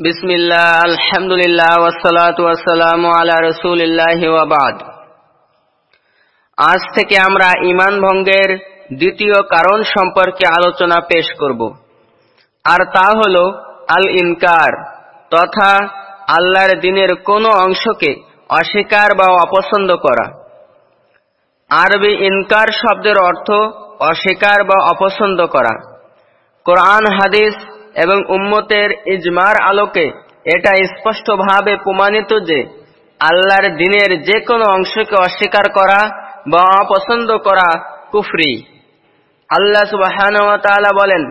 বিসমিল্লাহ, আলহামদুলিল্লাহ ওয়াসালাতু ওয়াসালামু আলা রাসূলিল্লাহি ওয়া বাদ। আজ থেকে আমরা ঈমান ভঙ্গের দ্বিতীয় কারণ সম্পর্কে আলোচনা পেশ করব। আর তা হলো আল ইনকার তথা আল্লাহর দিনের কোনো অংশকে অস্বীকার বা অপছন্দ করা। আরবি ইনকার শব্দের অর্থ অস্বীকার বা অপছন্দ করা। কোরআন, হাদিস এবং উম্মতের ইজমার আলোকে এটা স্পষ্টভাবে প্রমাণিত যে আল্লাহর দিনের যে কোনো অংশকে অস্বীকার করা বা অপছন্দ করা কুফরি আল্লাহ সুবহানাহু ওয়া তাআলা বলেন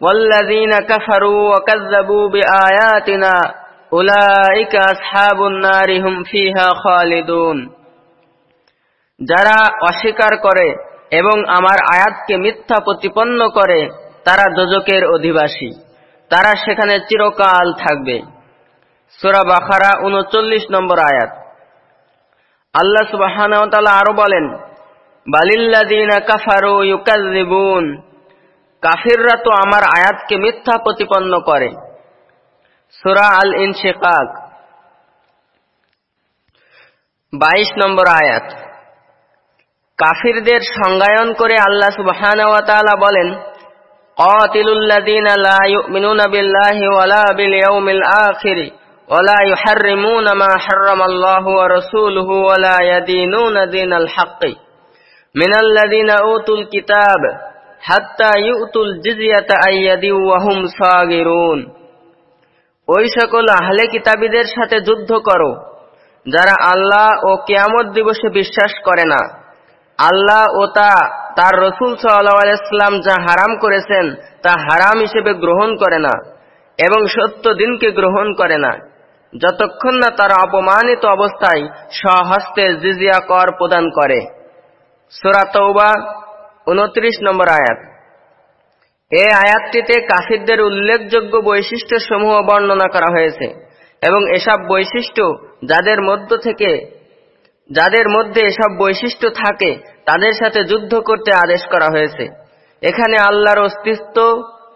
والذين كفروا وكذبوا بآياتنا أولئك أصحاب النار هم فيها خالدون যারা অস্বীকার করে এবং আমার আয়াতকে মিথ্যা প্রতিপন্ন করে তারা দোজকের অধিবাসী তারা সেখানে চিরকাল থাকবে। সোরা বাখারা উনচল্লিশ নম্বর আয়াত। আল্লাহ সুবাহ আরও বলেন বালিল্লাদিনা কাফারু ইউকাযিবুন কাফিররা তো আমার আয়াতকে মিথ্যা প্রতিপন্ন করে। সুরা আল ইনশেকাক বাইশ নম্বর আয়াত। কাফিরদের সংজ্ঞায়ন করে আল্লাহ সুবহান বলেন قاتلوا الذين لا يؤمنون بالله ولا باليوم الآخر ولا يحرمون ما حرم الله ورسوله ولا يدينون دين الحق من الذين أوتوا الكتاب حتى يؤتوا الجزية عن يد وهم صاغرون ওই সকল আহলে কিতাবীদের সাথে যুদ্ধ করো যারা আল্লাহ ও কিয়ামত দিবসে বিশ্বাস করে না আল্লাহ ও তা, তার রসুল সাল্লাম যা হারাম করেছেন, তা হারাম হিসেবে গ্রহণ করে না এবং সত্য দিনকে গ্রহণ করে না। যতক্ষণ না তারা অপমানিত অবস্থায় স্বহস্তে জিজিয়া কর প্রদান করে। সোরাতৌবা উনত্রিশ নম্বর আয়াত। এ আয়াতটিতে কাফিরদের উল্লেখযোগ্য বৈশিষ্ট্য সমূহ বর্ণনা করা হয়েছে এবং এসব বৈশিষ্ট্য যাদের মধ্য থেকে যাদের মধ্যে এসব বৈশিষ্ট্য থাকে, তাদের সাথে যুদ্ধ করতে আদেশ করা হয়েছে। এখানে আল্লাহর অস্তিত্ব,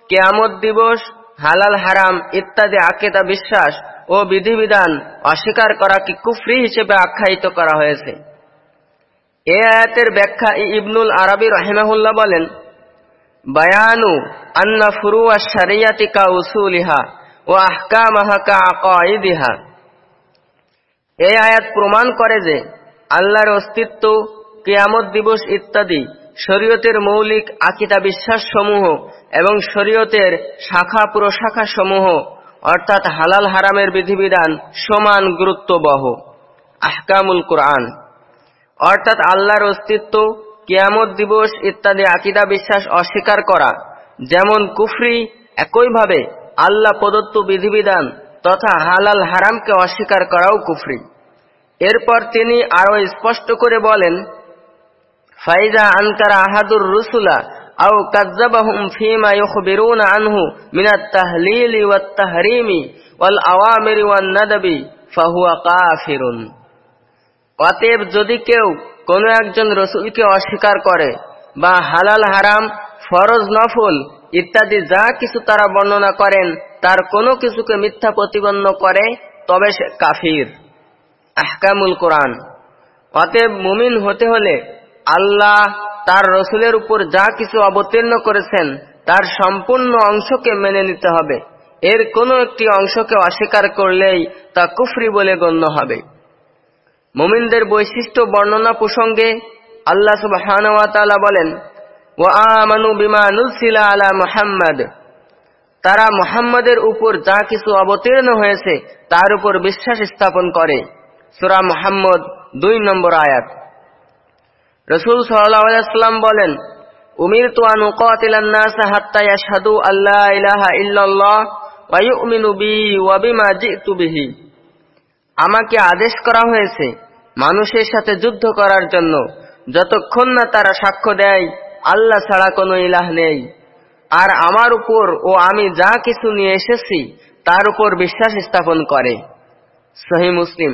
কেয়ামত দিবস, হালাল হারাম ইত্যাদি আকেতা বিশ্বাস ও বিধিবিধান অস্বীকার করাকে কুফরি হিসেবে আখ্যায়িত করা হয়েছে। এ আয়াতের ব্যাখ্যা ইবনুল আরবি রহেমাহুল্লাহ বলেন, বায়ানু আন্না ফুরুয়া শরিয়াতি কা উসুলিহা ও আহকামাহা কা আকাইদিহা এই আয়াত প্রমাণ করে যে আল্লাহর অস্তিত্ব, কেয়ামত দিবস ইত্যাদি শরীয়তের মৌলিক আকিদা বিশ্বাস সমূহ এবং শরীয়তের শাখা প্রশাখা সমূহ, অর্থাৎ হালাল হারামের বিধিবিধান সমান গুরুত্ববহ। আহকামুল কোরআন। অর্থাৎ আল্লাহর অস্তিত্ব, কেয়ামত দিবস ইত্যাদি আকিদা বিশ্বাস অস্বীকার করা, যেমন কুফরি একইভাবে আল্লাহ প্রদত্ত বিধিবিধান তথা হালাল হারামকে অস্বীকার করাও কুফরি। এরপর তিনি আরও স্পষ্ট করে বলেন, ফাইজা আনকারা আহাদুর রুসুলা, আও কাজ্জাবাহুম ফিমা ইউখবিরুনা আনহু মিনাত তাহলিলি ওয়াত তাহরিমি ওয়াল আওয়ামিরি ওয়ান নাদবি, ফাহুয়া কাফিরুন। অতএব যদি কেউ কোনো একজন রসুলকে অস্বীকার করে বা হালাল, হারাম, ফরজ, নফল ইত্যাদি যা কিছু তারা বর্ণনা করেন, তার কোনো কিছুকে মিথ্যা প্রতিপন্ন করে, তবে সে কাফির। আহকামুল কোরআন। অতএব মুমিন হতে হলে আল্লাহ তার রসুলের উপর যা কিছু অবতীর্ণ করেছেন, তার সম্পূর্ণ অংশকে মেনে নিতে হবে। এর কোনো একটি অংশকে অস্বীকার করলেই তা কুফরি বলে গণ্য হবে। মুমিনদের বৈশিষ্ট্য বর্ণনা প্রসঙ্গে আল্লাহ সুবহান বলেন ও আমানু বিমা নুলসিলা আলা মুহাম্মদ। তারা মুহাম্মদের উপর যা কিছু অবতীর্ণ হয়েছে, তার উপর বিশ্বাস স্থাপন করে। সুরা মোহাম্মদ দুই নম্বর আয়াত। রসুল সাল্লাম বলেন উমির তুয়ানু কাতিলান্নাস হাত্তা ইয়াশহাদু আল্লাহ ইল্লাল্লাহ আমাকে আদেশ করা হয়েছে মানুষের সাথে যুদ্ধ করার জন্য। যতক্ষণ না তারা সাক্ষ্য দেয়, আল্লাহ ছাড়া কোনো ইলাহ নেই। আর আমার উপর ও আমি যা কিছু নিয়ে এসেছি, তার উপর বিশ্বাস স্থাপন করে। সহি মুসলিম।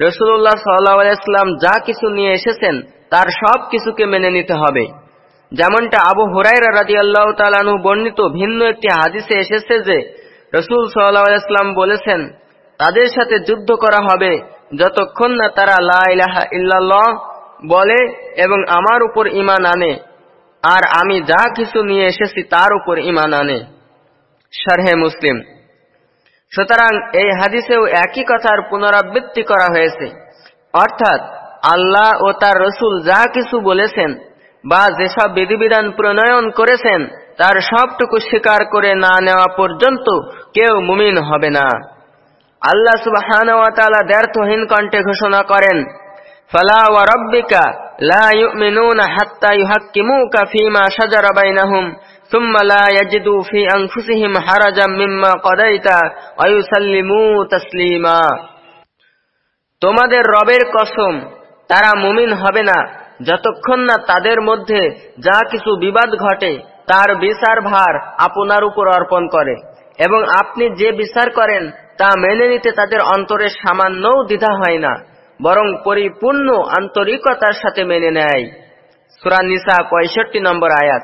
রসুল্লাহ সাল্লাহাম যা কিছু নিয়ে এসেছেন, তার সব কিছুকে মেনে নিতে হবে। যেমনটা আবু হুরাইরা রাজি আল্লাহ বর্ণিত ভিন্ন একটি হাদিসে এসেছে যে, রসুল সাল্লাহাম বলেছেন, তাদের সাথে যুদ্ধ করা হবে যতক্ষণ না তারা লাহা বলে এবং আমার উপর ইমান আনে। আর আমি যা কিছু নিয়ে এসেছি তার উপর ইমান আনে। শারহে মুসলিম। সুতরাং এই হাদিসেও একই কথার পুনরাবৃত্তি করা হয়েছে। অর্থাৎ আল্লাহ ও তার রসুল যা কিছু বলেছেন বা যেসব বিধিবিধান প্রণয়ন করেছেন, তার সবটুকু স্বীকার করে না নেওয়া পর্যন্ত কেউ মুমিন হবে না। আল্লাহ সুবাহান দ্ব্যর্থহীন কণ্ঠে ঘোষণা করেন, ফালা ওয়া রব্বিকা লা ইউমিনুনা হাত্তা ইউহাক্কিমুকা ثم لا يجدوا في أنفسهم حرجا مما قضيت ويسلموا تسليما তোমাদের রবের কসম তারা মুমিন হবে না যতক্ষণ না তাদের মধ্যে যা কিছু বিবাদ ঘটে তার বিচার ভার আপনার উপর অর্পণ করে এবং আপনি যে বিচার করেন তা মেনে নিতে তাদের অন্তরে সামান্যও দ্বিধা হয় না বরং পরিপূর্ণ আন্তরিকতার সাথে মেনে নেয় সুরা নিসা পঁয়ষট্টি নম্বর আয়াত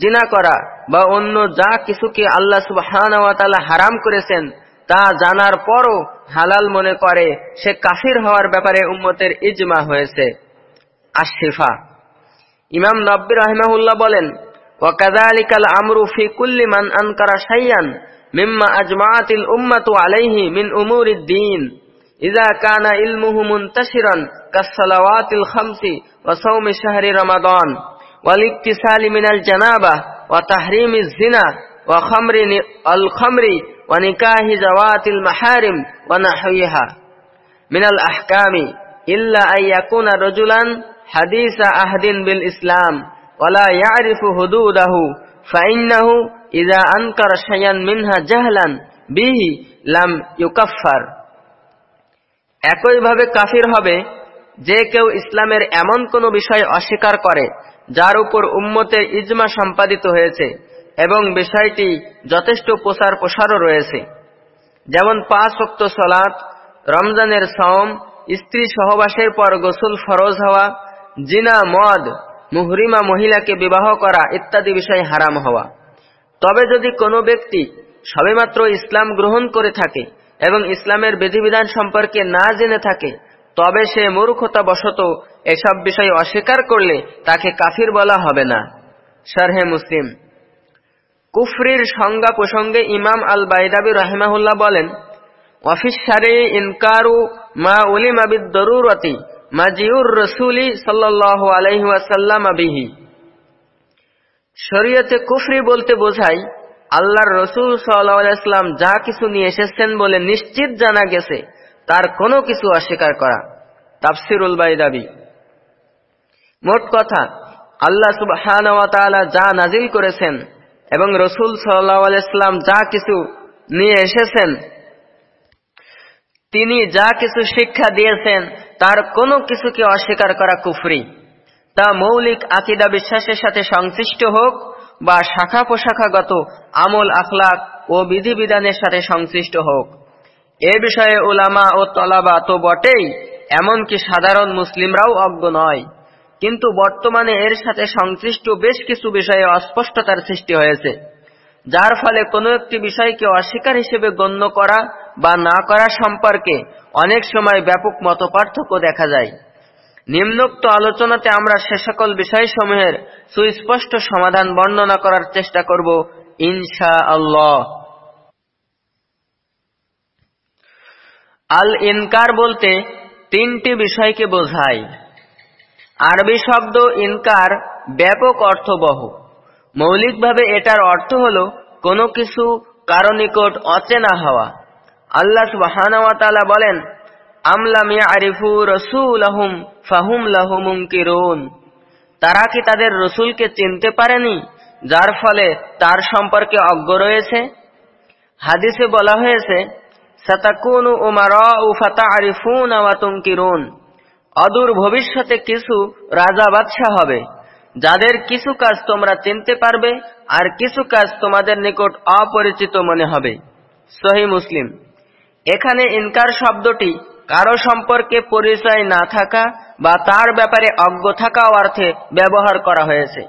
জিনা করা বা অন্য যা কিছুকে আল্লাহ সুবহান হারাম করেছেন, তা জানার পরও হালাল মনে করে, সে কাফির হওয়ার ব্যাপারে উম্মতের ইজমা হয়েছে। আশিফা ইমাম নব্বী রহমাহুল্লাহ বলেন ওয়াকাদালিকাল আমরু ফি কুল্লি মান আনকারা শাইয়ান মিম্মা মিন ওয়াল ইক্তিসালি মিনাল জানাবা, ওয়া তাহরিমিজ জিনা ওয়া খামরি জাওয়াতিল মাহারিম, ওয়া নাহওয়িহা মিনাল আহকামি, ইল্লা আন ইয়াকুনা হাদিসা আহদিন বিল ইসলাম ওয়ালা ইয়ারিফু হুদুদাহু ফাইন্নাহু ইযা আনকার মিনহা জাহলান একইভাবে কাফির হবে, যে কেউ ইসলামের এমন কোনো বিষয় অস্বীকার করে যার উপর উম্মতের ইজমা সম্পাদিত হয়েছে এবং বিষয়টি যথেষ্ট প্রচার প্রসারও রয়েছে। যেমন পাঁচ অক্ত সলাৎ, রমজানের সম স্ত্রী সহবাসের পর গোসল ফরজ হওয়া, জিনা, মদ, মুহরিমা মহিলাকে বিবাহ করা ইত্যাদি বিষয় হারাম হওয়া। তবে যদি কোনো ব্যক্তি সবেমাত্র ইসলাম গ্রহণ করে থাকে এবং ইসলামের বিধিবিধান সম্পর্কে না জেনে থাকে তবে সে মূর্খতা বশত এসব বিষয় অস্বীকার করলে তাকে কাফির বলা হবে না। শারহে মুসলিম। কুফরির সংজ্ঞা প্রসঙ্গে ইমাম আল বাইদাবি রাহিমাহুল্লাহ বলেন অফিস সারে ইনকারু মা উলিম আবিদ দরুরতি মাজিউর রসুলি সাল্লাহ আলহিহাসাল্লাম আবিহি শরীয়তে কুফরি বলতে বোঝায়, আল্লাহর রসুল সাল্লাহাম যা কিছু নিয়ে এসেছেন বলে নিশ্চিত জানা গেছে। তার কোনো কিছু অস্বীকার করা। তাফসিরুল বাই দাবি মোট কথা, আল্লাহ সুবহান যা নাজিল করেছেন এবং রসুল সাল্লাহাম যা কিছু নিয়ে এসেছেন, তিনি যা কিছু শিক্ষা দিয়েছেন, তার কোনো কিছুকে অস্বীকার করা কুফরি। তা মৌলিক আকিদা বিশ্বাসের সাথে সংশ্লিষ্ট হোক বা শাখা পোশাখাগত আমল আখলাক ও বিধিবিধানের সাথে সংশ্লিষ্ট হোক। এ বিষয়ে ওলামা ও তলাবা তো বটেই, এমনকি সাধারণ মুসলিমরাও অজ্ঞ নয়। কিন্তু বর্তমানে এর সাথে সংশ্লিষ্ট বেশ কিছু বিষয়ে অস্পষ্টতার সৃষ্টি হয়েছে, যার ফলে কোনো একটি বিষয়কে অস্বীকার হিসেবে গণ্য করা বা না করা সম্পর্কে অনেক সময় ব্যাপক মতপার্থক্য দেখা যায়। নিম্নোক্ত আলোচনাতে আমরা সে সকল বিষয়সমূহের সুস্পষ্ট সমাধান বর্ণনা করার চেষ্টা করব ইনশা আল্লাহ আল ইনকার বলতে তিনটি বিষয়কে বোঝায়। আরবি শব্দ ইনকার ব্যাপক অর্থবহ। মৌলিকভাবে এটার অর্থ হল কোনো কিছু কারও নিকট অচেনা হওয়া। আল্লাহ সুবাহানওয়াতালা বলেন আরিফু রসুল ফাহুম তারা কি তাদের রসুলকে চিনতে পারেনি, যার ফলে তার সম্পর্কে অজ্ঞ রয়েছে? হাদিসে বলা হয়েছে সাতাকুনু উমারা উ ফাতা আরিফুন আওয়াতুঙ্কিরুন অদূর ভবিষ্যতে কিছু রাজা বাদশাহ হবে, যাদের কিছু কাজ তোমরা চিনতে পারবে আর কিছু কাজ তোমাদের নিকট অপরিচিত মনে হবে। সহি মুসলিম। এখানে ইনকার শব্দটি কারও সম্পর্কে পরিচয় না থাকা বা তার ব্যাপারে অজ্ঞ থাকা অর্থে ব্যবহার করা হয়েছে।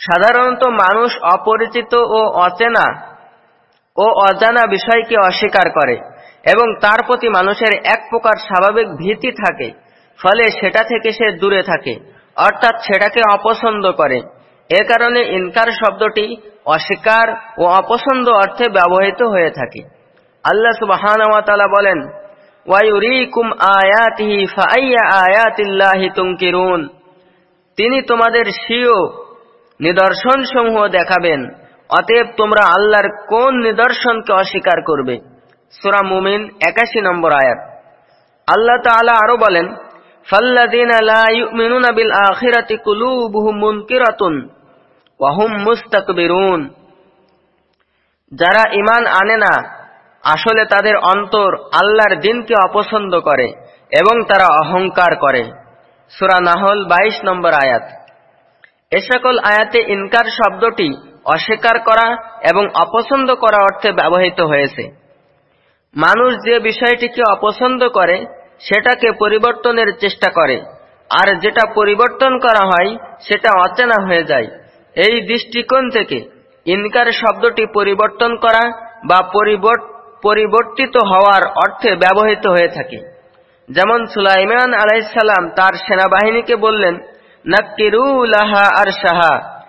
সাধারণত মানুষ অপরিচিত ও অচেনা ও অজানা বিষয়কে অস্বীকার করে, এবং তার প্রতি মানুষের এক প্রকার স্বাভাবিক ভীতি থাকে, ফলে সেটা থেকে সে দূরে থাকে, অর্থাৎ সেটাকে অপছন্দ করে। এ কারণে ইনকার শব্দটি অস্বীকার ও অপছন্দ অর্থে ব্যবহৃত হয়ে থাকে। আল্লাহ সুবাহান বলেন তিনি তোমাদের স্বীয় নিদর্শন সমূহ দেখাবেন। অতএব তোমরা আল্লাহর কোন নিদর্শনকে অস্বীকার করবে? সুরা মুমিন একাশি নম্বর আয়াত। আল্লাহ তাআলা আরও বলেন যারা ঈমান আনে না, আসলে তাদের অন্তর আল্লাহর দিনকে অপছন্দ করে এবং তারা অহংকার করে। সুরা নাহল বাইশ নম্বর আয়াত। এ সকল আয়াতে ইনকার শব্দটি অস্বীকার করা এবং অপছন্দ করা অর্থে ব্যবহৃত হয়েছে। মানুষ যে বিষয়টিকে অপছন্দ করে, সেটাকে পরিবর্তনের চেষ্টা করে। আর যেটা পরিবর্তন করা হয়, সেটা অচেনা হয়ে যায়। এই দৃষ্টিকোণ থেকে ইনকার শব্দটি পরিবর্তন করা বা পরিবর্তিত হওয়ার অর্থে ব্যবহৃত হয়ে থাকে। যেমন সুলাইমান আলাইসাল্লাম তার সেনাবাহিনীকে বললেন নাক্কিরুলাহা আর সাহা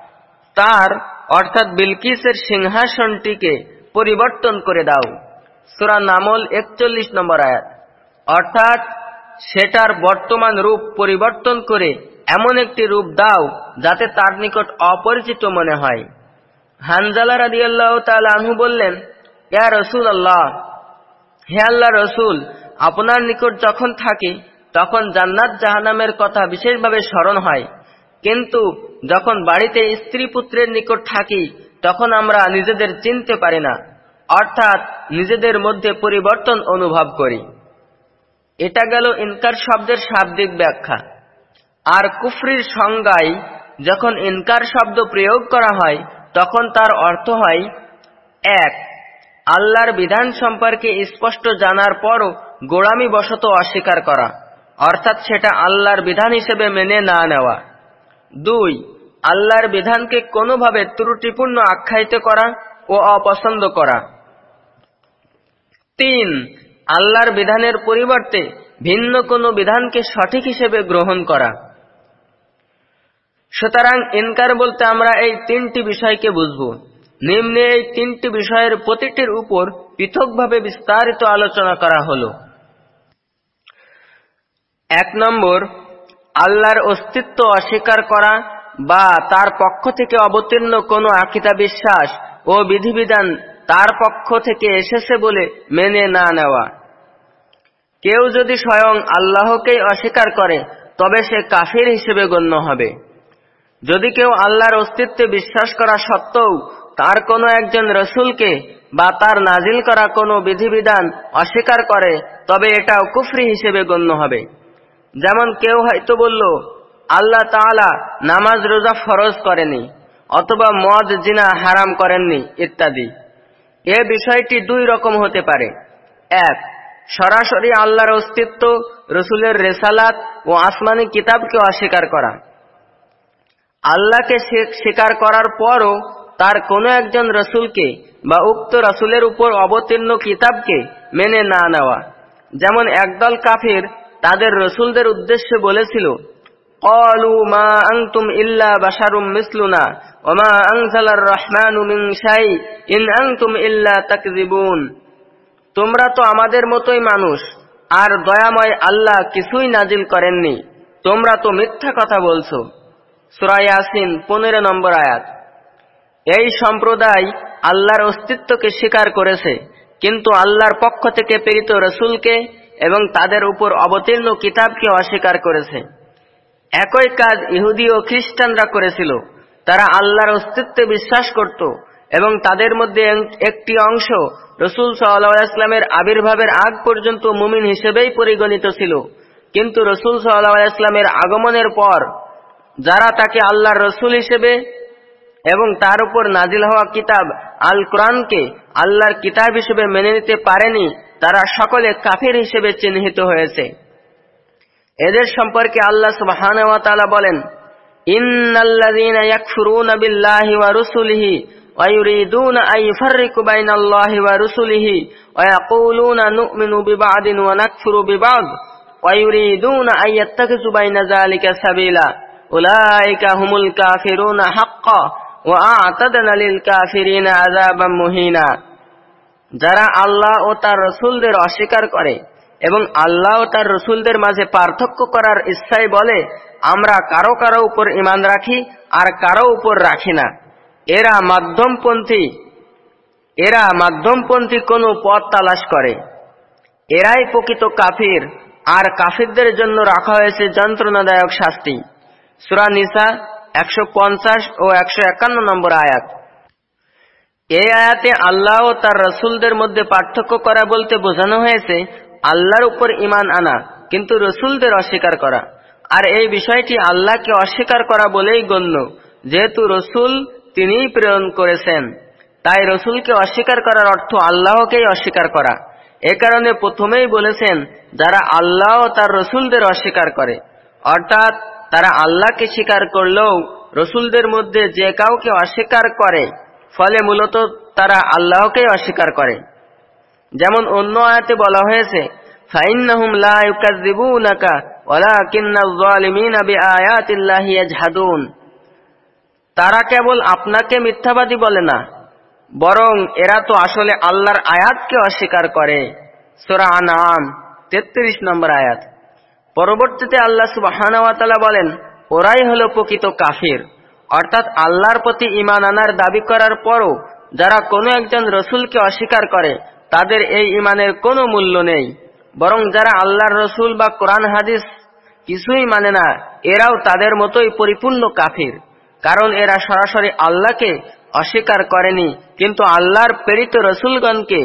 তার অর্থাৎ বিলকিসের সিংহাসনটিকে পরিবর্তন করে দাও। সুরা নামল একচল্লিশ নম্বর আয়াত। অর্থাৎ সেটার বর্তমান রূপ পরিবর্তন করে এমন একটি রূপ দাও যাতে তার নিকট অপরিচিত মনে হয়। হানজালা রাদি আল্লাহ আনহু বললেন, ইয়া রসুল আল্লাহ হে আল্লাহ রসুল, আপনার নিকট যখন থাকি, তখন জান্নাত জাহানামের কথা বিশেষভাবে স্মরণ হয়। কিন্তু যখন বাড়িতে স্ত্রী পুত্রের নিকট থাকি, তখন আমরা নিজেদের চিনতে পারি না, অর্থাৎ নিজেদের মধ্যে পরিবর্তন অনুভব করি। এটা গেল ইনকার শব্দের শাব্দিক ব্যাখ্যা। আর কুফরির সংজ্ঞায় যখন ইনকার শব্দ প্রয়োগ করা হয়, তখন তার অর্থ হয়, এক, আল্লাহর বিধান সম্পর্কে স্পষ্ট জানার পরও গোড়ামি বশত অস্বীকার করা, অর্থাৎ সেটা আল্লাহর বিধান হিসেবে মেনে না নেওয়া। দুই, আল্লাহর বিধানকে কোনোভাবে ত্রুটিপূর্ণ আখ্যায়িত করা ও অপছন্দ করা। তিন, আল্লাহর বিধানের পরিবর্তে ভিন্ন কোনো বিধানকে সঠিক হিসেবে গ্রহণ করা। সুতরাং ইনকার বলতে আমরা এই তিনটি বিষয়কে বুঝব। নিম্নে এই তিনটি বিষয়ের প্রতিটির উপর পৃথকভাবে বিস্তারিত আলোচনা করা হল। এক নম্বর আল্লাহর অস্তিত্ব অস্বীকার করা বা তার পক্ষ থেকে অবতীর্ণ কোনো আকিতা বিশ্বাস ও বিধিবিধান তার পক্ষ থেকে এসেছে বলে মেনে না নেওয়া। কেউ যদি স্বয়ং আল্লাহকেই অস্বীকার করে, তবে সে কাফির হিসেবে গণ্য হবে। যদি কেউ আল্লাহর অস্তিত্বে বিশ্বাস করা সত্ত্বেও তার কোনো একজন রসুলকে বা তার নাজিল করা কোনো বিধিবিধান অস্বীকার করে, তবে এটাও কুফরি হিসেবে গণ্য হবে। যেমন কেউ হয়তো বলল, আল্লাহ তাআলা নামাজ রোজা ফরজ করেনি, অথবা মদ, জিনা হারাম করেননি, ইত্যাদি। এ বিষয়টি দুই রকম হতে পারে। এক, সরাসরি আল্লাহর অস্তিত্ব, রসুলের রেসালাত ও আসমানি কিতাবকে অস্বীকার করা। আল্লাহকে স্বীকার করার পরও তার কোনো একজন রসুলকে বা উক্ত রসুলের উপর অবতীর্ণ কিতাবকে মেনে না নেওয়া। যেমন একদল কাফির তাদের রসুলদের উদ্দেশ্যে বলেছিল قالوا ما أنتم إلا بشر مثلنا وما أنزل الرحمن من شيء إن أنتم إلا تكذبون তোমরা তো আমাদের মতোই মানুষ আর দয়াময় আল্লাহ কিছুই নাজিল করেননি তোমরা তো মিথ্যা কথা বলছো সুরায়াসিন পনেরো নম্বর আয়াত এই সম্প্রদায় আল্লাহর অস্তিত্বকে স্বীকার করেছে কিন্তু আল্লাহর পক্ষ থেকে প্রেরিত রসুলকে এবং তাদের উপর অবতীর্ণ কিতাবকে অস্বীকার করেছে। একই কাজ ইহুদি ও খ্রিস্টানরা করেছিল। তারা আল্লাহর অস্তিত্বে বিশ্বাস করত এবং তাদের মধ্যে একটি অংশ রসুল সাল্লাহামের আবির্ভাবের আগ পর্যন্ত মুমিন হিসেবেই পরিগণিত ছিল। কিন্তু রসুল সাল্লাহামের আগমনের পর যারা তাকে আল্লাহর রসুল হিসেবে এবং তার উপর নাজিল হওয়া কিতাব আল কোরআনকে আল্লাহর কিতাব হিসেবে মেনে নিতে পারেনি তারা সকলে কাফির হিসেবে চিহ্নিত হয়েছে। এদের সম্পর্কে আল্লাহ সুবহান বলেন ইন্নাল্লাযীনা যারা আল্লাহ ও তার রসুলদের অস্বীকার করে এবং আল্লাহ ও তার রসুলদের মাঝে পার্থক্য করার ইচ্ছাই বলে, আমরা কারও কারও উপর ইমান রাখি আর কারও উপর রাখি না। এরা মাধ্যমপন্থী এরা মাধ্যমপন্থী কোনো পথ তালাশ করে। এরাই প্রকৃত কাফির আর কাফিরদের জন্য রাখা হয়েছে যন্ত্রণাদায়ক শাস্তি। সুরা নিসা একশো পঞ্চাশ ও একশো একান্ন নম্বর আয়াত। এই আয়াতে আল্লাহ ও তার রসুলদের মধ্যে পার্থক্য করা বলতে বোঝানো হয়েছে, আল্লাহর উপর ইমান আনা, কিন্তু রসুলদের অস্বীকার করা। আর এই বিষয়টি আল্লাহকে অস্বীকার করা বলেই গণ্য। যেহেতু রসুল তিনিই প্রেরণ করেছেন, তাই রসুলকে অস্বীকার করার অর্থ আল্লাহকেই অস্বীকার করা। এ কারণে প্রথমেই বলেছেন, যারা আল্লাহ ও তার রসুলদের অস্বীকার করে, অর্থাৎ তারা আল্লাহকে স্বীকার করলেও রসুলদের মধ্যে যে কাউকে অস্বীকার করে ফলে মূলত তারা আল্লাহকেই অস্বীকার করে। যেমন অন্য আয়াতে বলা হয়েছে লা তারা কেবল আপনাকে মিথ্যাবাদী বলে না, বরং এরা তো আসলে আল্লাহর আয়াতকে অস্বীকার করে। সূরা আনআম 33 নম্বর আয়াত। পরবর্তীতে আল্লাহ সুবহানাহু ওয়া বলেন, ওরাই হলো প্রকৃত কাফির। অর্থাৎ আল্লাহর প্রতি ইমান আনার দাবি করার পরও যারা কোনো একজন রসুলকে অস্বীকার করে, তাদের এই ইমানের কোনো মূল্য নেই। বরং যারা আল্লাহর রসুল বা কোরআন হাদিস কিছুই মানে না, এরাও তাদের মতোই পরিপূর্ণ কাফির। কারণ এরা সরাসরি আল্লাহকে অস্বীকার করেনি, কিন্তু আল্লাহর প্রেরিত রসুলগণকে,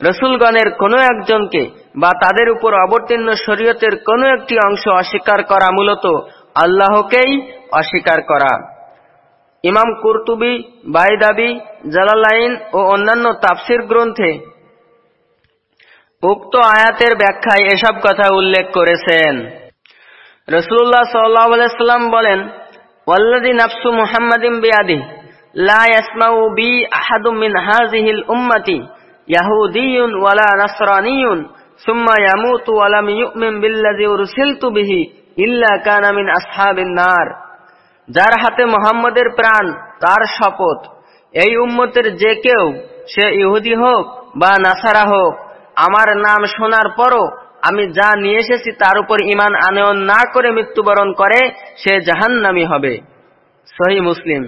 রসুলগণের কোনো একজনকে বা তাদের উপর অবতীর্ণ শরীয়তের কোনো একটি অংশ অস্বীকার করা মূলত আল্লাহকেই অস্বীকার করা। ইমাম কুরতুবি, বাইদাবি, জালালাইন ও অন্যান্য তাফসির গ্রন্থে উক্ত আয়াতের ব্যাখ্যায় এসব কথা উল্লেখ করেছেন। রসুল্লাহ সাল্লাম বলেন ওয়াল্লাদি নাফসু মুহাম্মাদিন বিয়াদি লা বি উম্মতি ওয়ালা নার। যার হাতে মোহাম্মদের প্রাণ, তার শপথ। এই উম্মতের যে কেউ, সে ইহুদি হোক বা নাসারা হোক, আমার নাম শোনার পরও আমি যা নিয়ে এসেছি তার উপর ইমান আনয়ন না করে মৃত্যুবরণ করে, সে জাহান্নামি হবে। সহি মুসলিম।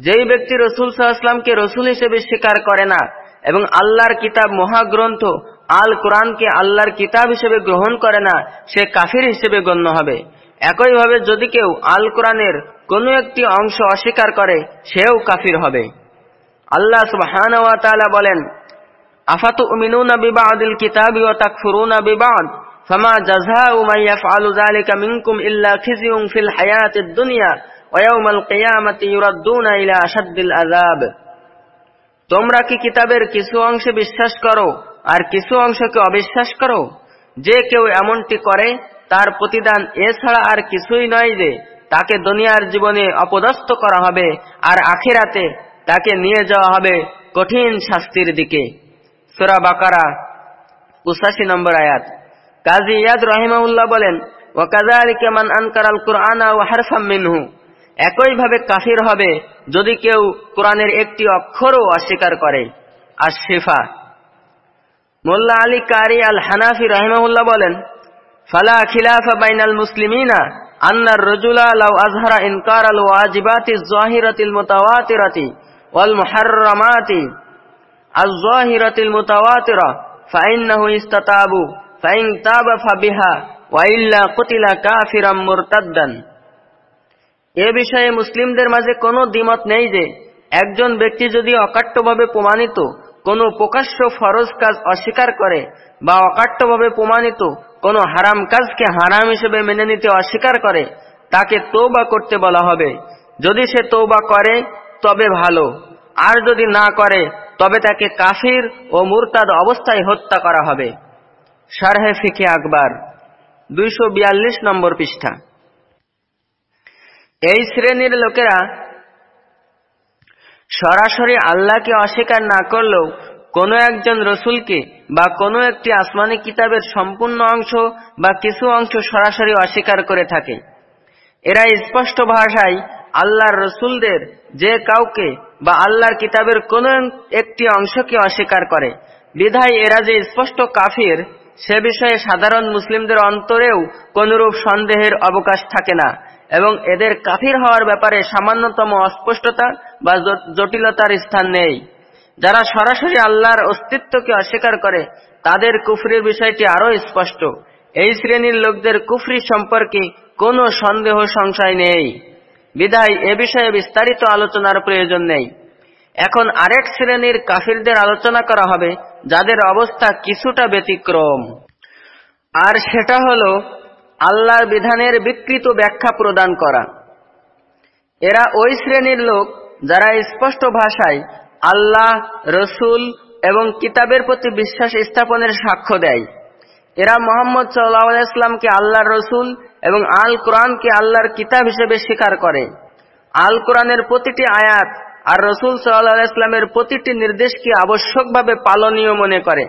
যেই ব্যক্তি রসুল সাহাশলামকে রসুল হিসেবে স্বীকার করে না এবং আল্লাহর কিতাব মহাগ্রন্থ আল কোরআনকে আল্লাহর কিতাব হিসেবে গ্রহণ করে না, সে কাফির হিসেবে গণ্য হবে। একইভাবে যদি কেউ আল কোরআনের কোনো একটি অংশ অস্বীকার করে, সেও কাফির হবে। আল্লাহ সুবহান বলেন আফাতু আফাতুমিনুনা বিবাদিল কিতাবি ওয়া তাকফুরুনা বিবাদ? জাযাউ মান ইয়াফআলু যালিকা মিনকুম ইল্লা খিজিউন ফিল হায়াতিদ দুনিয়া ওয়া ইয়াউমাল কিয়ামাতি ইউরাদ্দুনা ইলা আশাদ্দিল আযাব। তোমরা কি কিতাবের কিছু অংশে বিশ্বাস করো, আর কিছু অংশকে অবিশ্বাস করো? যে কেউ এমনটি করে তার প্রতিদান এছাড়া আর কিছুই নয় যে তাকে দুনিয়ার জীবনে অপদস্থ করা হবে আর আখেরাতে তাকে নিয়ে যাওয়া হবে কঠিন শাস্তির দিকে। সুরা বাকারা, পঁচাশি নম্বর আয়াত। কাজী ইয়াদ রহিমাউল্লাহ বলেন ওয়াকাজালিকা আনকার আল কুরআনা ওয়া হারফাম মিনহু। একইভাবে কাফির হবে যদি কেউ কোরআনের একটি অক্ষরও অস্বীকার করে। আর শেফা মোল্লা আলী কারি আল হানাফি রহমাউল্লাহ বলেন ফালা খিলাফা বাইনাল মুসলিমিনা আন্নার রজুলা লাউ আজহারা ইনকার আল ওয়াজিবাতি জাহিরাতিল মুতাওয়াতিরাতি ওয়াল মুহাররামাতি আজ-জাহিরাতিল মুতাওয়াতিরা ফাইন্নাহু ইস্তাতাবু ফাইন তাবা ফাবিহা ওয়া ইল্লা কুতিলা কাফিরাম এ বিষয়ে মুসলিমদের মাঝে কোনো দ্বিমত নেই যে, একজন ব্যক্তি যদি অকাট্যভাবে প্রমাণিত কোনো প্রকাশ্য ফরজ কাজ অস্বীকার করে বা অকাট্যভাবে প্রমাণিত কোনো হারাম কাজকে হারাম হিসেবে মেনে নিতে অস্বীকার করে, তাকে তৌবা করতে বলা হবে। যদি সে তৌবা করে, তবে ভালো। আর যদি না করে, তবে তাকে কাফির ও মুরতাদ অবস্থায় হত্যা করা হবে। সারহে ফিকে আকবর, দুইশো নম্বর পৃষ্ঠা। এই শ্রেণির লোকেরা সরাসরি আল্লাহকে অস্বীকার না করলেও কোনো একজন রসুলকে বা কোনো একটি আসমানি কিতাবের সম্পূর্ণ অংশ বা কিছু অংশ সরাসরি অস্বীকার করে থাকে। এরা স্পষ্ট ভাষায় আল্লাহর রসুলদের যে কাউকে বা আল্লাহর কিতাবের কোনো একটি অংশকে অস্বীকার করে। বিধায় এরা যে স্পষ্ট কাফির, সে বিষয়ে সাধারণ মুসলিমদের অন্তরেও কোনরূপ সন্দেহের অবকাশ থাকে না এবং এদের কাফির হওয়ার ব্যাপারে সামান্যতম অস্পষ্টতা বা জটিলতার স্থান নেই। যারা সরাসরি আল্লাহর অস্তিত্বকে অস্বীকার করে, তাদের কুফরির বিষয়টি আরও স্পষ্ট। এই শ্রেণির লোকদের কুফরি সম্পর্কে কোনো সন্দেহ, সংশয় নেই। বিধায় এ বিষয়ে বিস্তারিত আলোচনার প্রয়োজন নেই। এখন আরেক শ্রেণির কাফিরদের আলোচনা করা হবে, যাদের অবস্থা কিছুটা ব্যতিক্রম। আর সেটা হল আল্লাহর বিধানের বিকৃত ব্যাখ্যা প্রদান করা। এরা ওই শ্রেণির লোক যারা স্পষ্ট ভাষায় আল্লাহ, রসুল এবং কিতাবের প্রতি বিশ্বাস স্থাপনের সাক্ষ্য দেয়। এরা মোহাম্মদ সাল্লাহ ইসলামকে আল্লাহর রসুল এবং আল কোরআনকে আল্লাহর কিতাব হিসেবে স্বীকার করে। আল কোরআনের প্রতিটি আয়াত আর রসুল সাল্লাহ ইসলামের প্রতিটি নির্দেশকে আবশ্যকভাবে পালনীয় মনে করে।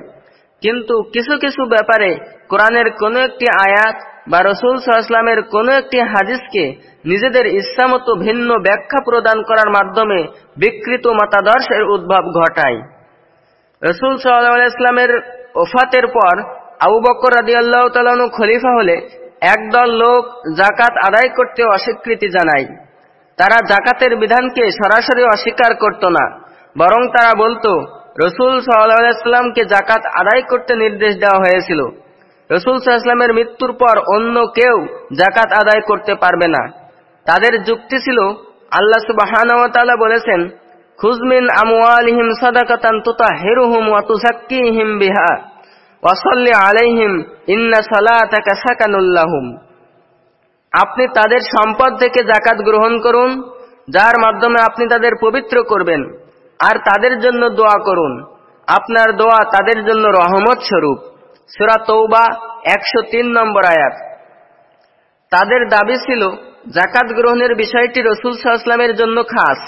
কিন্তু কিছু কিছু ব্যাপারে কোরআনের কোনো একটি আয়াত বা রসুল সাল্লামের কোনো একটি হাদিসকে নিজেদের ইচ্ছামতো ভিন্ন ব্যাখ্যা প্রদান করার মাধ্যমে বিকৃত মতাদর্শের উদ্ভব ঘটায়। রসুল সাল্লাহ ইসলামের ওফাতের পর আবু বকর রাজি আল্লাহ তালু খলিফা হলে একদল লোক জাকাত আদায় করতে অস্বীকৃতি জানায়। তারা জাকাতের বিধানকে সরাসরি অস্বীকার করত না, বরং তারা বলতো, রসুল সাল্লাহামকে জাকাত আদায় করতে নির্দেশ দেওয়া হয়েছিল। রসুল সাল্লামের মৃত্যুর পর অন্য কেউ জাকাত আদায় করতে পারবে না। তাদের যুক্তি ছিল, আল্লাহ সুবাহান বলেছেন খুজমিন আমওয়ালিহিম সাদাকাতান তুতা হেরুহুম ওয়াতুসাক্কিহিম বিহা ওয়াসাল্লি আলাইহিম ইন্না সালাতাকা আপনি তাদের সম্পদ থেকে জাকাত গ্রহণ করুন, যার মাধ্যমে আপনি তাদের পবিত্র করবেন, আর তাদের জন্য দোয়া করুন। আপনার দোয়া তাদের জন্য রহমত স্বরূপ। সুরা তৌবা একশো তিন নম্বর আয়াত। তাদের দাবি ছিল জাকাত গ্রহণের বিষয়টি রসুল সাল্লামের জন্য খাস।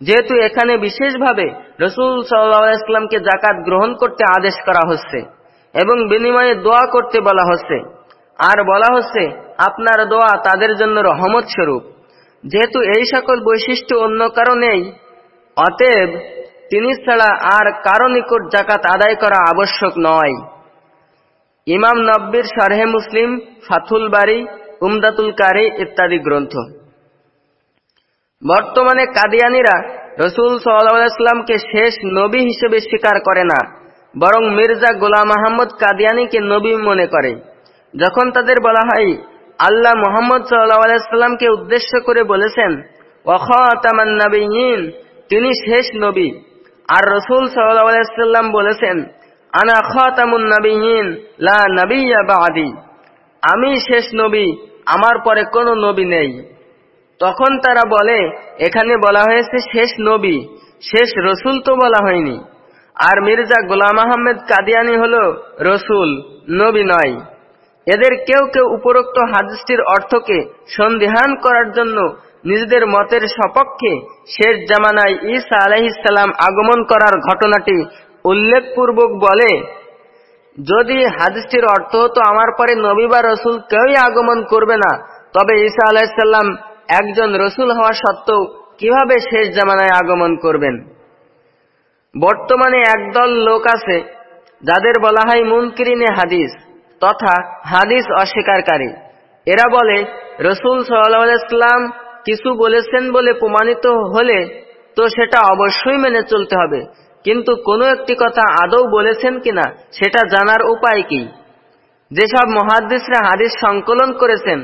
যেহেতু এখানে বিশেষভাবে রসুল সাল্লাহামকে জাকাত গ্রহণ করতে আদেশ করা হচ্ছে এবং বিনিময়ে দোয়া করতে বলা হচ্ছে। আর বলা হচ্ছে, আপনার দোয়া তাদের জন্য রহমত স্বরূপ যেহেতু এই সকল বৈশিষ্ট্য অন্য কারও নেই, অতএব তিনি ছাড়া আর কারও নিকট জাকাত আদায় করা আবশ্যক নয়। ইমাম নব্বির শারহে মুসলিম, ফাথুল বাড়ি উমদাতুল কারি ইত্যাদি গ্রন্থ। বর্তমানে কাদিয়ানিরা রসুল সাল্লামকে শেষ নবী হিসেবে স্বীকার করে না, বরং মির্জা গোলাম আহমদ কাদিয়ানিকে নবী মনে করে। যখন তাদের বলা হয়, আল্লাহ মোহাম্মদ সাল্লাহামকে উদ্দেশ্য করে বলেছেন তিনি শেষ নবী। আর রসুল সাল্লাম বলেছেন আনা খাতামুন নবীন লা নবিয়া বাদি। আমি শেষ নবী, আমার পরে কোনো নবী নেই। তখন তারা বলে, এখানে বলা হয়েছে শেষ নবী, শেষ রসুল তো বলা হয়নি। আর মির্জা গোলাম আহমেদ কাদিয়ানি হল রসুল, নবী নয়। এদের কেউ কেউ উপরোক্ত হাদিসটির অর্থকে সন্দেহান করার জন্য নিজেদের মতের সপক্ষে শেষ জামানায় ঈসা আলহিসাল্লাম আগমন করার ঘটনাটি উল্লেখপূর্বক বলে, যদি হাদিসটির অর্থ হতো, আমার পরে নবী বা রসুল কেউই আগমন করবে না, তবে ঈসা আলাহিসাল্লাম একজন রসুল হওয়া সত্ত্বেও কীভাবে শেষ জামানায় আগমন করবেন? বর্তমানে একদল লোক আছে, যাদের বলা হয় মুনকিরিনে হাদিস তথা হাদিস অস্বীকারী। এরা বলে, রসুল সাল্লাম কিছু বলেছেন বলে প্রমাণিত হলে তো সেটা অবশ্যই মেনে চলতে হবে। কিন্তু কোনো একটি কথা আদৌ বলেছেন কিনা, সেটা জানার উপায় কি? যেসব মহাদিসরা হাদিস সংকলন করেছেন,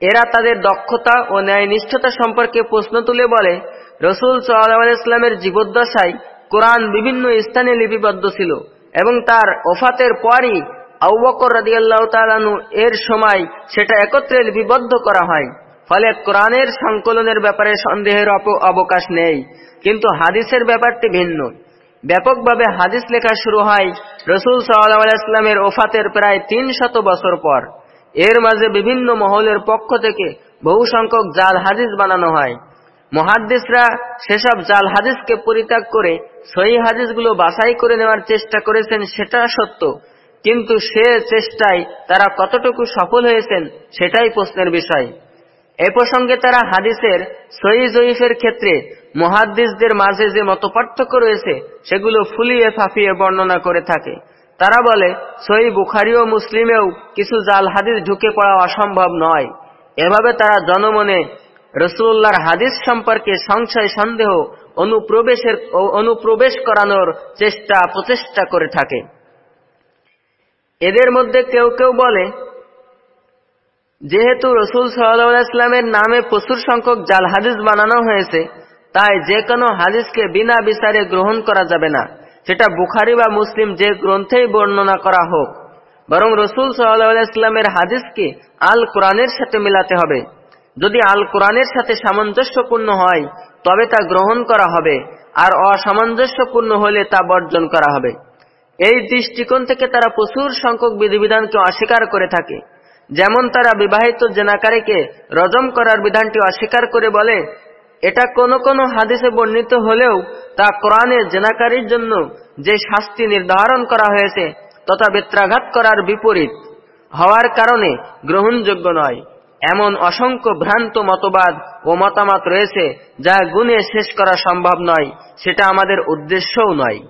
এরা তাদের দক্ষতা ও ন্যায়নিষ্ঠতা সম্পর্কে প্রশ্ন তুলে বলে, রসুল সাল্লাহ ইসলামের জীবদ্দশায় কোরআন বিভিন্ন স্থানে লিপিবদ্ধ ছিল এবং তার ওফাতের পরই আউবকর রাদিয়াল্লাহ তালানু এর সময় সেটা একত্রে লিপিবদ্ধ করা হয়। ফলে কোরআনের সংকলনের ব্যাপারে সন্দেহের অবকাশ নেই। কিন্তু হাদিসের ব্যাপারটি ভিন্ন। ব্যাপকভাবে হাদিস লেখা শুরু হয় রসুল সাল্লাহামের ওফাতের প্রায় তিন শত বছর পর। এর মাঝে বিভিন্ন মহলের পক্ষ থেকে বহু সংখ্যক জাল হাদিস বানানো হয়। মহাদ্দিসরা সেসব জাল হাদিসকে পরিত্যাগ করে সহি হাদিসগুলো বাছাই করে নেওয়ার চেষ্টা করেছেন সেটা সত্য। কিন্তু সে চেষ্টায় তারা কতটুকু সফল হয়েছেন সেটাই প্রশ্নের বিষয়। এ প্রসঙ্গে তারা হাদিসের সহি জয়ীফের ক্ষেত্রে মহাদ্দিসদের মাঝে যে মত পার্থক্য রয়েছে, সেগুলো ফুলিয়ে ফাফিয়ে বর্ণনা করে থাকে। তারা বলে, সহি বুখারি ও মুসলিমেও কিছু জাল হাদিস ঢুকে পড়া অসম্ভব নয়। এভাবে তারা জনমনে রসুল্লাহর হাদিস সম্পর্কে সংশয়, সন্দেহ, অনুপ্রবেশের অনুপ্রবেশ করানোর চেষ্টা, প্রচেষ্টা করে থাকে। এদের মধ্যে কেউ কেউ বলে, যেহেতু রসুল সাল্লামের নামে প্রচুর সংখ্যক জাল হাদিস বানানো হয়েছে তাই যে কোনো হাদিসকে বিনা বিচারে গ্রহণ করা যাবে না। সেটা বুখারি বা মুসলিম যে গ্রন্থেই বর্ণনা করা হোক। বরং রসুল সাল্লাহামের হাদিসকে আল কোরআনের সাথে মিলাতে হবে। যদি আল কোরআনের সাথে সামঞ্জস্যপূর্ণ হয়, তবে তা গ্রহণ করা হবে। আর অসামঞ্জস্যপূর্ণ হলে তা বর্জন করা হবে। এই দৃষ্টিকোণ থেকে তারা প্রচুর সংখ্যক বিধিবিধানকে অস্বীকার করে থাকে। যেমন তারা বিবাহিত জেনাকারীকে রজম করার বিধানটি অস্বীকার করে বলে এটা কোন কোন হাদিসে বর্ণিত হলেও তা কোরআনে জেনাকারীর জন্য যে শাস্তি নির্ধারণ করা হয়েছে, তথা বেত্রাঘাত করার বিপরীত হওয়ার কারণে গ্রহণযোগ্য নয়। এমন অসংখ্য ভ্রান্ত মতবাদ ও মতামত রয়েছে যা গুণে শেষ করা সম্ভব নয়, সেটা আমাদের উদ্দেশ্যও নয়।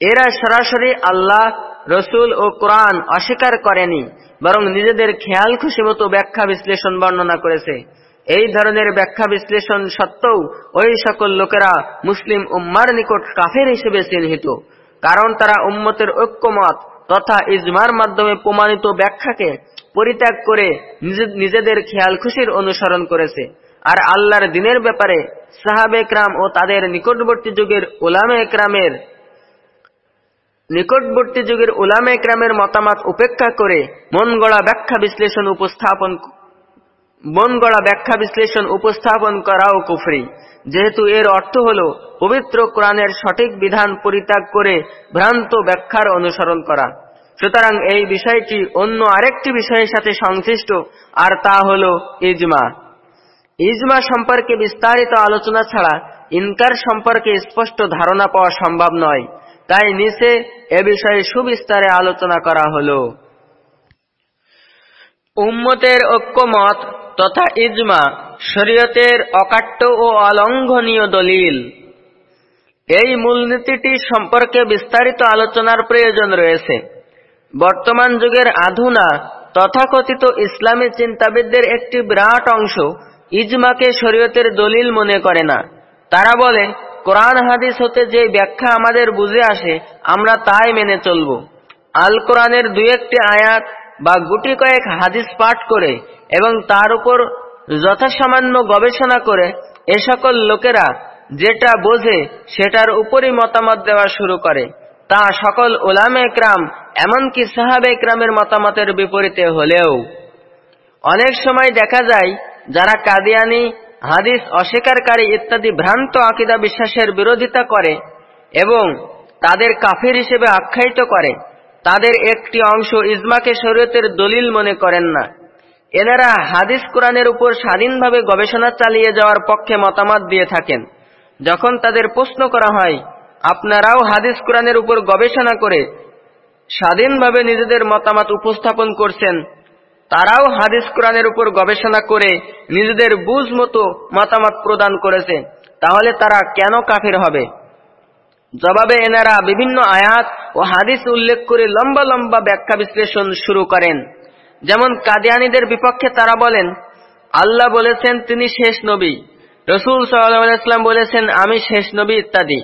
এরা সরাসরি আল্লাহ, রসুল ও কোরআন অস্বীকার করেনি, বরং নিজেদের খেয়াল খুশি মতো ব্যাখ্যা বিশ্লেষণ বর্ণনা করেছে। এই ধরনের ব্যাখ্যা বিশ্লেষণ সত্ত্বেও ওই সকল লোকেরা মুসলিম উম্মার নিকট কাফের হিসেবে চিহ্নিত, কারণ তারা উম্মতের ঐক্যমত তথা ইজমার মাধ্যমে প্রমাণিত ব্যাখ্যাকে পরিত্যাগ করে নিজেদের খেয়াল খুশির অনুসরণ করেছে। আর আল্লাহর দিনের ব্যাপারে সাহাবে একরাম ও তাদের নিকটবর্তী যুগের ওলামে একরামের নিকটবর্তী যুগের ওলামে একরামের মতামত উপেক্ষা করে মন গড়া ব্যাখ্যা বিশ্লেষণ উপস্থাপন মন গড়া ব্যাখ্যা বিশ্লেষণ উপস্থাপন করাও কুফরি। যেহেতু এর অর্থ হল, পবিত্র কোরআনের সঠিক বিধান পরিত্যাগ করে ভ্রান্ত ব্যাখ্যার অনুসরণ করা। সুতরাং এই বিষয়টি অন্য আরেকটি বিষয়ের সাথে সংশ্লিষ্ট, আর তা হল ইজমা। ইজমা সম্পর্কে বিস্তারিত আলোচনা ছাড়া ইনকার সম্পর্কে স্পষ্ট ধারণা পাওয়া সম্ভব নয়। তাই নিচে এ বিষয়ে সুবিস্তারে আলোচনা করা হল। উম্মতের ঐক্যমত তথা ইজমা, শরীয়তের অকাট্য ও অলঙ্ঘনীয় দলিল। এই মূলনীতিটি সম্পর্কে বিস্তারিত আলোচনার প্রয়োজন রয়েছে। বর্তমান যুগের আধুনা, তথাকথিত ইসলামী চিন্তাবিদদের একটি বিরাট অংশ ইজমাকে শরীয়তের দলিল মনে করে না। তারা বলে, কোরআন হাদিস হতে যে ব্যাখ্যা আমাদের বুঝে আসে, আমরা তাই মেনে চলব। আল কোরআনের দু একটি আয়াত বা গুটি কয়েক হাদিস পাঠ করে এবং তার উপর যথাসামান্য গবেষণা করে এ সকল লোকেরা যেটা বোঝে সেটার উপরই মতামত দেওয়া শুরু করে। তা সকল ওলামে একরাম এমনকি সাহাবে একরামের মতামতের বিপরীতে হলেও। অনেক সময় দেখা যায় যারা কাদিয়ানি, হাদিস অস্বীকারী ইত্যাদি ভ্রান্ত আকিদা বিশ্বাসের বিরোধিতা করে এবং তাদের কাফির হিসেবে আখ্যায়িত করে, তাদের একটি অংশ ইজমাকে শরীয়তের দলিল মনে করেন না। এনারা হাদিস কোরআনের উপর স্বাধীনভাবে গবেষণা চালিয়ে যাওয়ার পক্ষে মতামত দিয়ে থাকেন। যখন তাদের প্রশ্ন করা হয়, আপনারাও হাদিস কোরআনের উপর গবেষণা করে স্বাধীনভাবে নিজেদের মতামত উপস্থাপন করছেন, তারাও হাদিস কোরআনের উপর গবেষণা করে নিজেদের বুঝ মতো মতামত প্রদান করেছে, তাহলে তারা কেন কাফের হবে? জবাবে এনারা বিভিন্ন আয়াত ও হাদিস উল্লেখ করে লম্বা লম্বা ব্যাখ্যা বিশ্লেষণ শুরু করেন। যেমন কাদিয়ানিদের বিপক্ষে তারা বলেন, আল্লাহ বলেছেন তিনি শেষ নবী। রসুল সাল্লাম বলেছেন, আমি শেষ নবী ইত্যাদি।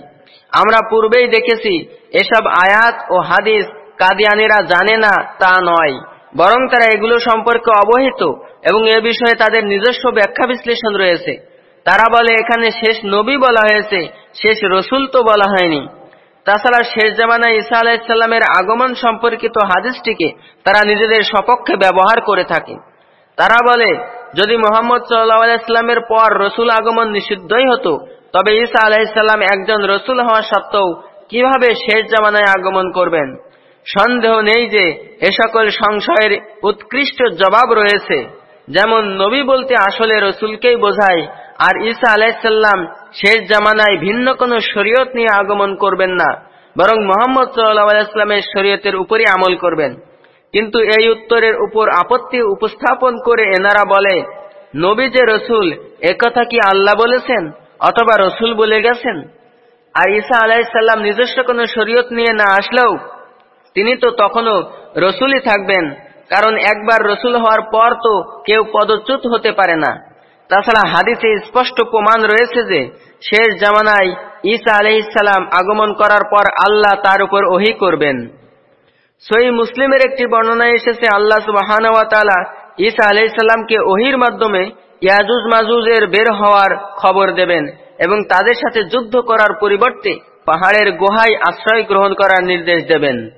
আমরা পূর্বেই দেখেছি, এসব আয়াত ও হাদিস কাদিয়ানিরা জানে না, তা নয়। বরং তারা এগুলো সম্পর্কে অবহিত এবং এ বিষয়ে তাদের নিজস্ব ব্যাখ্যা বিশ্লেষণ রয়েছে। তারা বলে, এখানে শেষ নবী বলা হয়েছে, শেষ রসুল তো বলা হয়নি। তাছাড়া শেষ জামানা ঈসা আলাহিসাল্লামের আগমন সম্পর্কিত হাদিসটিকে তারা নিজেদের সপক্ষে ব্যবহার করে থাকে। তারা বলে, যদি মোহাম্মদ সাল্লাহ আলাইস্লামের পর রসুল আগমন নিষিদ্ধই হতো, তবে ঈসা আলাহিসাল্লাম একজন রসুল হওয়া সত্ত্বেও কীভাবে শেষ জামানায় আগমন করবেন? সন্দেহ নেই যে এ সকল সংশয়ের উৎকৃষ্ট জবাব রয়েছে। যেমন নবী বলতে আসলে রসুলকেই বোঝায়, আর ঈসা আলাইসাল্লাম শেষ জামানায় ভিন্ন কোন শরীয়ত নিয়ে আগমন করবেন না, বরং মোহাম্মদ সাল্লাহ আলাইস্লামের শরীয়তের উপরই আমল করবেন। কিন্তু এই উত্তরের উপর আপত্তি উপস্থাপন করে এনারা বলে, নবী যে রসুল একথা কি আল্লাহ বলেছেন অথবা রসুল বলে গেছেন? আর ঈসা আলাইসাল্লাম নিজস্ব কোন শরীয়ত নিয়ে না আসলেও, তিনি তো তখনও রসুলই থাকবেন। কারণ একবার রসুল হওয়ার পর তো কেউ পদচ্যুত হতে পারে না। তাছাড়া হাদিসে স্পষ্ট প্রমাণ রয়েছে যে, শেষ জামানায় ঈসা আলহিসাল্লাম আগমন করার পর আল্লাহ তার উপর ওহি করবেন। সই মুসলিমের একটি বর্ণনায় এসেছে, আল্লাহ সুবাহানওয়াতালা ঈসা আলহিসাল্লামকে ওহির মাধ্যমে ইয়াজুজ মাজুজের বের হওয়ার খবর দেবেন এবং তাদের সাথে যুদ্ধ করার পরিবর্তে পাহাড়ের গুহায় আশ্রয় গ্রহণ করার নির্দেশ দেবেন।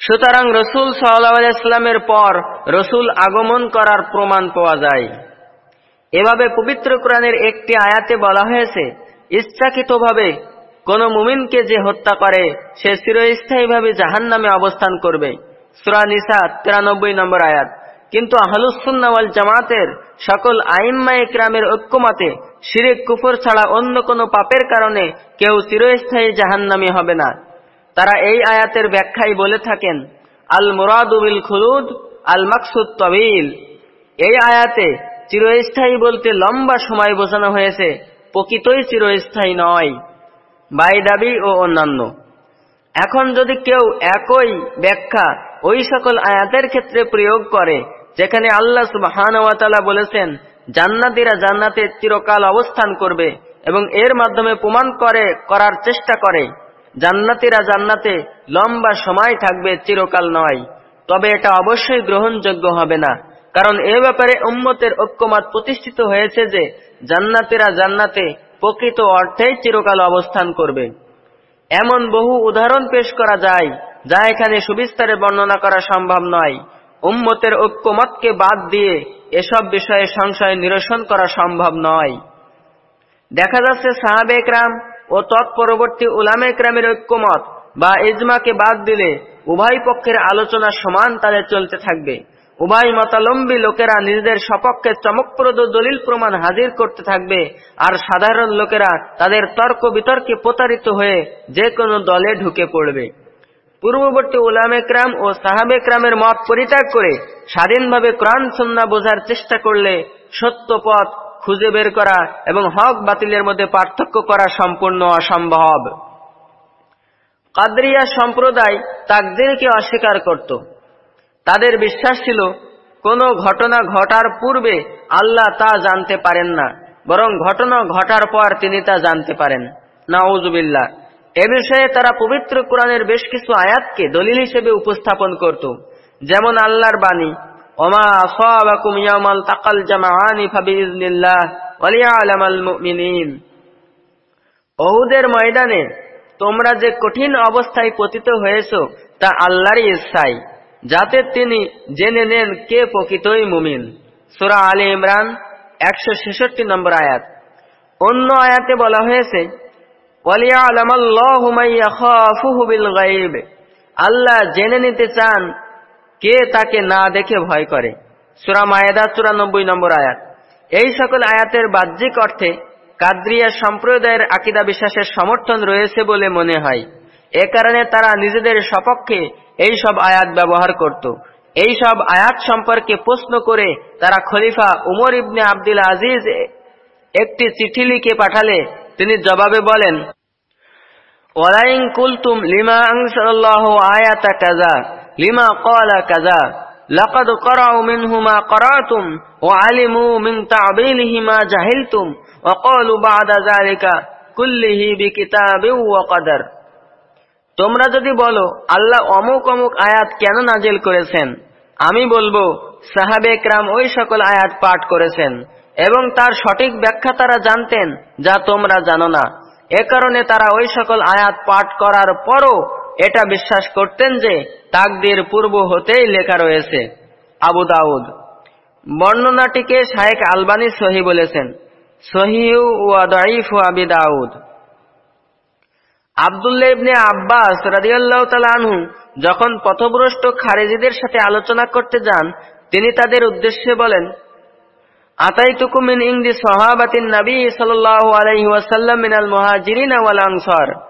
সুতরাং রসুল সাল্লাহামের পর রসুল আগমন করার প্রমাণ পাওয়া যায়। এভাবে পবিত্র কোরআনের একটি আয়াতে বলা হয়েছে, ইচ্ছাকৃতভাবে কোন মুমিনকে যে হত্যা করে, সে চিরস্থায়ীভাবে জাহান নামে অবস্থান করবে। সুরা নিসা তিরানব্বই নম্বর আয়াত। কিন্তু আহলুসুন্নাওয়াল জামাতের সকল আইম্মা একরামের ঐক্যমতে শিরিক কুফর ছাড়া অন্য কোনো পাপের কারণে কেউ চিরস্থায়ী জাহান্নামী হবে না। তারা এই আয়াতের ব্যাখ্যায় বলে থাকেন, আল মুরাদুবিল খুলুদ, আল মাকসুদ তবিল। এই আয়াতে চিরস্থায়ী বলতে লম্বা সময় বোঝানো হয়েছে, প্রকৃতই চিরস্থায়ী নয়, বাই দাবি ও অন্যান্য। এখন যদি কেউ একই ব্যাখ্যা ওই সকল আয়াতের ক্ষেত্রে প্রয়োগ করে, যেখানে আল্লাহ সুবাহানওয়াতালা বলেছেন, জান্নাতিরা জান্নাতে চিরকাল অবস্থান করবে এবং এর মাধ্যমে প্রমাণ করে, করার চেষ্টা করে জান্নাতিরা জান্নাতে লম্বা সময় থাকবে, চিরকাল নয়। তবে এটা অবশ্যই গ্রহণযোগ্য হবে না। কারণ এ ব্যাপারে উম্মতের ঐক্যমত প্রতিষ্ঠিত হয়েছে যে, জান্নাতিরা জান্নাতে প্রকৃত অর্থেই চিরকাল অবস্থান করবে। এমন বহু উদাহরণ পেশ করা যায়, যা এখানে সুবিস্তারে বর্ণনা করা সম্ভব নয়। উম্মতের ঐক্যমতকে বাদ দিয়ে এসব বিষয়ে সংশয় নিরসন করা সম্ভব নয়। দেখা যাচ্ছে সাহাবে একরাম ও তৎপরবর্তী উলামে ক্রামের ঐক্যমত বা ইজমাকে বাদ দিলে উভয় পক্ষের আলোচনা সমান তাদের চলতে থাকবে। উভয় মতালম্বী লোকেরা নিজেদের সপক্ষে চমকপ্রদ দলিল প্রমাণ হাজির করতে থাকবে আর সাধারণ লোকেরা তাদের তর্ক বিতর্কে প্রতারিত হয়ে যে কোনো দলে ঢুকে পড়বে। পূর্ববর্তী উলামেকরাম ও সাহাবেকরামের মত পরিত্যাগ করে স্বাধীনভাবে কোরআন সন্না বোঝার চেষ্টা করলে সত্য পথ খুঁজে বের করা এবং হক বাতিলের মধ্যে পার্থক্য করা সম্পূর্ণ অসম্ভব। কাদরিয়া সম্প্রদায় তাকদিরকে অস্বীকার করত। তাদের বিশ্বাস ছিল, কোন ঘটনা ঘটার পূর্বে আল্লাহ তা জানতে পারেন না, বরং ঘটনা ঘটার পর তিনি তা জানতে পারেন। নাউজুবিল্লা এ বিষয়ে তারা পবিত্র কোরআনের বেশ কিছু আয়াতকে দলিল হিসেবে উপস্থাপন করত, যেমন আল্লাহর বাণী ওমা ইয়াউমাল তাকাল মুমিনিন। ময়দানে তোমরা যে কঠিন অবস্থায় পতিত হয়েছ, তা আল্লাহরই ইচ্ছায়, যাতে তিনি জেনে নেন কে প্রকৃতই মুমিন। সুরা আলী ইমরান একশো ছেষট্টি নম্বর আয়াত। অন্য আয়াতে বলা হয়েছে আল্লাহ জেনে নিতে চান কে তাকে না দেখে ভয় করে? সুরা মায়েদা চুরানব্বই নম্বর আয়াত। এই সকল আয়াতের বাহ্যিক অর্থে কাদ্রিয়া সম্প্রদায়ের আকিদা বিশ্বাসের সমর্থন রয়েছে বলে মনে হয়। এ কারণে তারা নিজেদের সপক্ষে এই সব আয়াত ব্যবহার করত। এই সব আয়াত সম্পর্কে প্রশ্ন করে তারা খলিফা উমর ইবনে আব্দুল আজিজ একটি চিঠি লিখে পাঠালে। তিনি জবাবে বলেন, ওয়ালাইন কুলতুম লিমা আয়াতা কাযা। লিমা ক্বারাউ মিনহু মা ক্বারাতুম ওয়া আলিমু মিন তা'বিলিহি মা জাহিলতুম ওয়া ক্বালু বা'দা যালিকা কুল্লিহি বিকিতাবিন ওয়া কদর তোমরা যদি বলো, আল্লাহ অমুক অমুক আয়াত কেন নাজিল করেছেন? আমি বলব, সাহাবে একরাম ওই সকল আয়াত পাঠ করেছেন এবং তার সঠিক ব্যাখ্যা তারা জানতেন, যা তোমরা জানো না। এ কারণে তারা ওই সকল আয়াত পাঠ করার পরও এটা বিশ্বাস করতেন যে তাকদের পূর্ব হতেই লেখা রয়েছে, আবু দাউদ। বর্ণনাটিকে শায়েক আলবানী সহি বলেছেন সহিউ ওয়া দাইফ আবি দাউদ। আবদুল্লাহ ইবনে আব্বাস রাদিয়াল্লাহু তাআলা আনহু যখন পথভ্রষ্ট খারেজিদের সাথে আলোচনা করতে যান, তিনি তাদের উদ্দেশ্যে বলেন, আতাইতুকুম মিন ইনদি সাহাবাতিন নবী সাল্লাল্লাহু আলাইহি ওয়াসাল্লাম মিনাল মুহাজিরিন ওয়াল আনসার।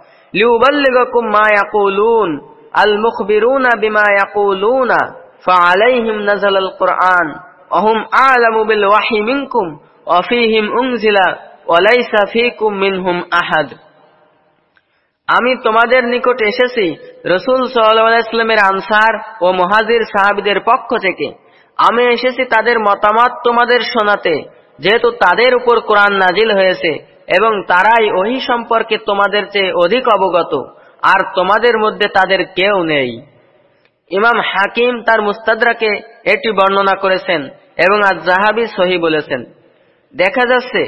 আমি তোমাদের নিকট এসেছি রসুল সাল্লামের আনসার ও মহাজির সাহাবিদের পক্ষ থেকে। আমি এসেছি তাদের মতামত তোমাদের শোনাতে, যেহেতু তাদের উপর কোরআন নাজিল হয়েছে। এবং তারাই ওহি সম্পর্কে তোমাদের চেয়ে অধিক অবগত, আর তোমাদের মধ্যে তাদের কেউ নেই। ইমাম হাকিম তার মুস্তাদরাকে এটি বর্ণনা করেছেন এবং আজ জাহাবি সহি বলেছেন। দেখা যাচ্ছে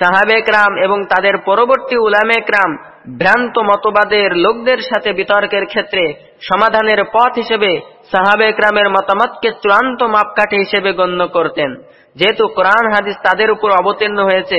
সাহাবেক রাম এবং তাদের পরবর্তী উলামেক রাম ভ্রান্ত মতবাদের লোকদের সাথে বিতর্কের ক্ষেত্রে সমাধানের পথ হিসেবে সাহাবেক রামের মতামতকে চূড়ান্ত মাপকাঠি হিসেবে গণ্য করতেন। যেহেতু কোরআন হাদিস তাদের উপর অবতীর্ণ হয়েছে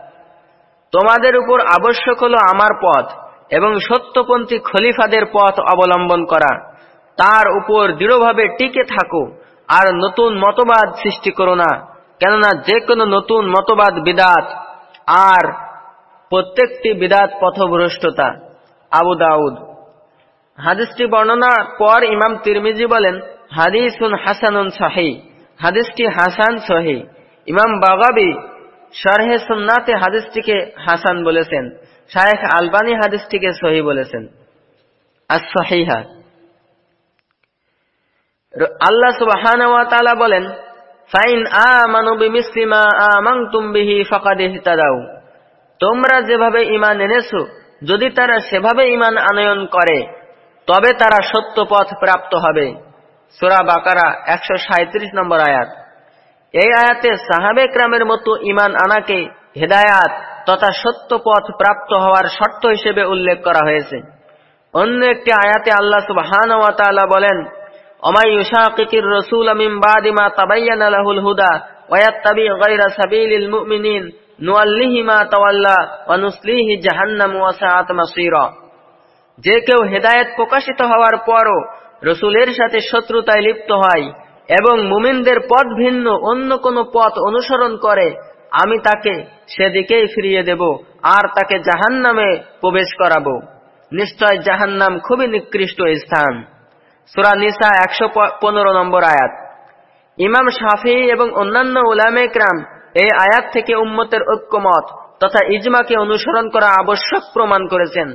তোমাদের উপর আবশ্যক হলো আমার পথ এবং সত্যপন্থী খলিফাদের পথ অবলম্বন করা। তার উপর দৃঢ়ভাবে টিকে থাকো, আর নতুন মতবাদ সৃষ্টি করো না, কেননা যে কোনো নতুন মতবাদ বিদাত আর প্রত্যেকটি বিদাত পথভ্রষ্টতা। আবু দাউদ। হাদিসটি বর্ণনার পর ইমাম তিরমিজি বলেন, হাদিসুন হাসানুন সাহি হাদিসটি হাসান সহি ইমাম বাগাবি শারহে সুন্নাতে হাদিসটিকে হাসান বলেছেন, শায়েখ আলবানী হাদিসটিকে সহি বলেছেন। আর আল্লাহ তাআলা বলেন, ফাইন আমানু বিমিসলি মা আমানতুম বিহি ফাকাদ ইহতাদাউ। তোমরা যেভাবে ঈমান এনেছো, যদি তারা সেভাবে ঈমান আনয়ন করে, তবে তারা সত্য পথ প্রাপ্ত হবে। সূরা বাকারা 137 নম্বর আয়াত। এই আয়াতে সাহাবে ক্রামের মতো ইমান আনাকে হেদায়াত তথা সত্য পথ প্রাপ্ত হওয়ার শর্ত হিসেবে উল্লেখ করা হয়েছে। অন্য একটি আয়াতে আল্লাহ সুবহান বলেন রসুল আমিম তাবাইয়ান আলাহুল হুদা ওয়াত্তাবি সাবিলিল মুমিনিন, নুয়াল্লিহি মা তাওয়াল্লা যে কেউ হেদায়েত প্রকাশিত হওয়ার পরও রসুলের সাথে শত্রুতায় লিপ্ত হয় এবং মুমিনদের পথ ভিন্ন, অন্য কোন পথ অনুসরণ করে, আমি তাকে সেদিকেই ফিরিয়ে দেব আর তাকে জাহান্নামে প্রবেশ করাবো। নিশ্চয় জাহান্নাম খুবই নিকৃষ্ট স্থান। সুরা নিসা একশো পনেরো নম্বর আয়াত। ইমাম শাফি এবং অন্যান্য উলামে ক্রাম এই আয়াত থেকে উম্মতের ঐক্যমত তথা ইজমাকে অনুসরণ করা আবশ্যক প্রমাণ করেছেন।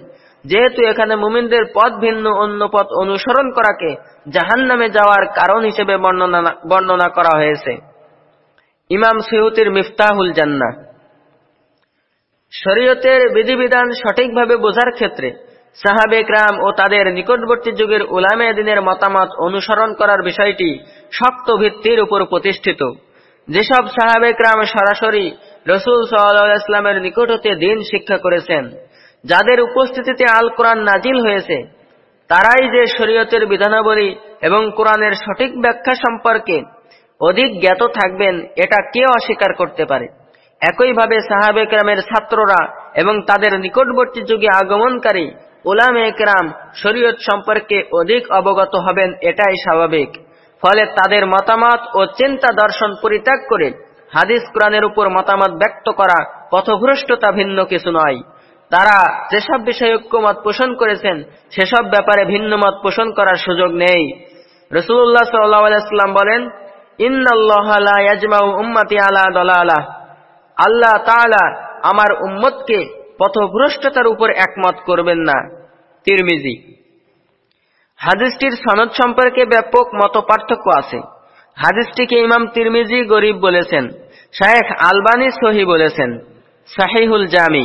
যেহেতু এখানে মুমিনদের পথ ভিন্ন, অন্য পথ অনুসরণ করাকে জাহান নামে যাওয়ার কারণ হিসেবে বর্ণনা করা হয়েছে। ইমাম সৈয়তির মিফতাহুল জান্না শরীয়তের বিধিবিধান সঠিকভাবে বোঝার ক্ষেত্রে সাহাবেকরাম ও তাদের নিকটবর্তী যুগের উলামে দিনের মতামত অনুসরণ করার বিষয়টি শক্ত ভিত্তির উপর প্রতিষ্ঠিত। যেসব সাহাবেকরাম সরাসরি রসুল সাল্লামের নিকট হতে দিন শিক্ষা করেছেন যাদের উপস্থিতিতে আল কোরআন নাজিল হয়েছে, তারাই যে শরীয়তের বিধানাবলী এবং কোরআনের সঠিক ব্যাখ্যা সম্পর্কে অধিক জ্ঞাত থাকবেন, এটা কে অস্বীকার করতে পারে? একইভাবে সাহাবেকরামের ছাত্ররা এবং তাদের নিকটবর্তী যুগে আগমনকারী ওলামে একরাম শরীয়ত সম্পর্কে অধিক অবগত হবেন, এটাই স্বাভাবিক। ফলে তাদের মতামত ও চিন্তা দর্শন পরিত্যাগ করে হাদিস কোরআনের উপর মতামত ব্যক্ত করা পথভ্রষ্টতা ভিন্ন কিছু নয়। তারা যেসব বিষয়ে ঐক্যমত পোষণ করেছেন, সেসব ব্যাপারে ভিন্ন মত পোষণ করার সুযোগ নেই। রসুল্লাহ সাল্লাম বলেন উম্মতি আলা দলালা। আল্লাহ তাআলা আমার উম্মতকে পথভ্রষ্টতার উপর একমত করবেন না। তিরমিজি। হাদিসটির সনদ সম্পর্কে ব্যাপক মত পার্থক্য আছে। হাদিসটিকে ইমাম তিরমিজি গরিব বলেছেন শাহেখ আলবানি সহি বলেছেন, সাহিহুল জামি।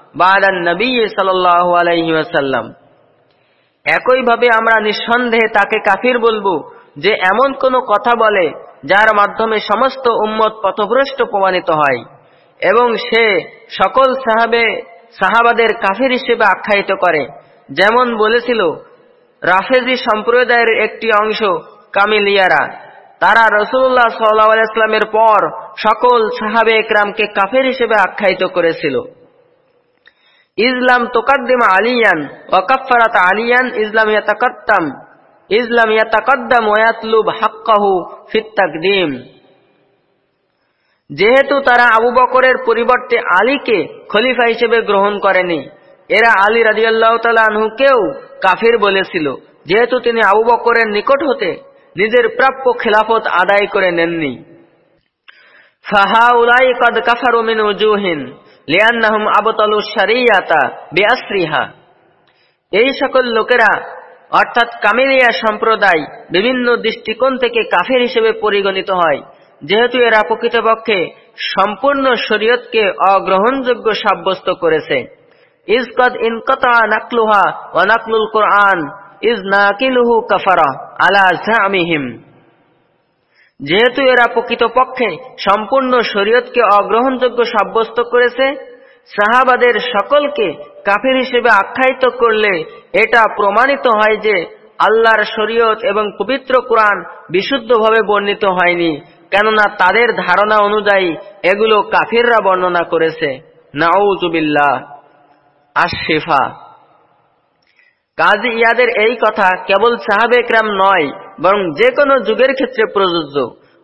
নবী সাল্লাহ একইভাবে আমরা নিঃসন্দেহে তাকে কাফির বলব যে এমন কোনো কথা বলে যার মাধ্যমে সমস্ত উম্মত পথভ্রষ্ট প্রমাণিত হয় এবং সে সকল সাহাবে সাহাবাদের কাফির হিসেবে আখ্যায়িত করে। যেমন বলেছিল, রাফেজি সম্প্রদায়ের একটি অংশ কামিলিয়ারা। তারা রসুল্লাহ সাল্লা ইসলামের পর সকল সাহাবে একরামকে কাফের হিসেবে আখ্যায়িত করেছিল। ইসলাম তোকাদ্দিমা আলিয়ান ওয়াকাফারাত আলিয়ান, ইসলাম ইয়াতাকাত্তাম ইসলাম ইয়াতাকাদ্দাম ওয়াতলুব হাক্কাহু ফিত তাকদিম। যেহেতু তারা আবু বকরের পরিবর্তে আলীকে খলিফা হিসেবে গ্রহণ করেনি, এরা আলী রাজিয়াল্লাহ আনহুকেও কাফির বলেছিল। যেহেতু তিনি আবু বকরের নিকট হতে নিজের প্রাপ্য খেলাফত আদায় করে নেননি। ফাহা উলাই কদ কাফারু মিন উজুহিন লিয়ান্নাহুম আবতালু শারিয়াতা বিআসরিহা। এই সকল লোকেরা, অর্থাৎ কামিলিয়া সম্প্রদায়, বিভিন্ন দৃষ্টিকোণ থেকে কাফের হিসেবে পরিগণিত হয়, যেহেতু এরা প্রকৃতপক্ষে সম্পূর্ণ শরীয়তকে অগ্রহণযোগ্য সাব্যস্ত করেছে। ইজকদ ইনকতা নাকলুহা ও নাকলুল কোরআন, ইজ নাকিলুহু কাফারা আলা জামিহিম যেহেতু এরা প্রকৃতপক্ষে সম্পূর্ণ শরীয়তকে অগ্রহণযোগ্য সাব্যস্ত করেছে, সাহাবাদের সকলকে কাফির হিসেবে আখ্যায়িত করলে এটা প্রমাণিত হয় যে আল্লাহর শরীয়ত এবং পবিত্র কোরআন বিশুদ্ধভাবে বর্ণিত হয়নি, কেননা তাদের ধারণা অনুযায়ী এগুলো কাফিররা বর্ণনা করেছে। কাজী ইয়াদের এই কথা কেবল সাহাবেকরাম নয় বরং যে কোনো যুগের ক্ষেত্রে প্রযোজ্য।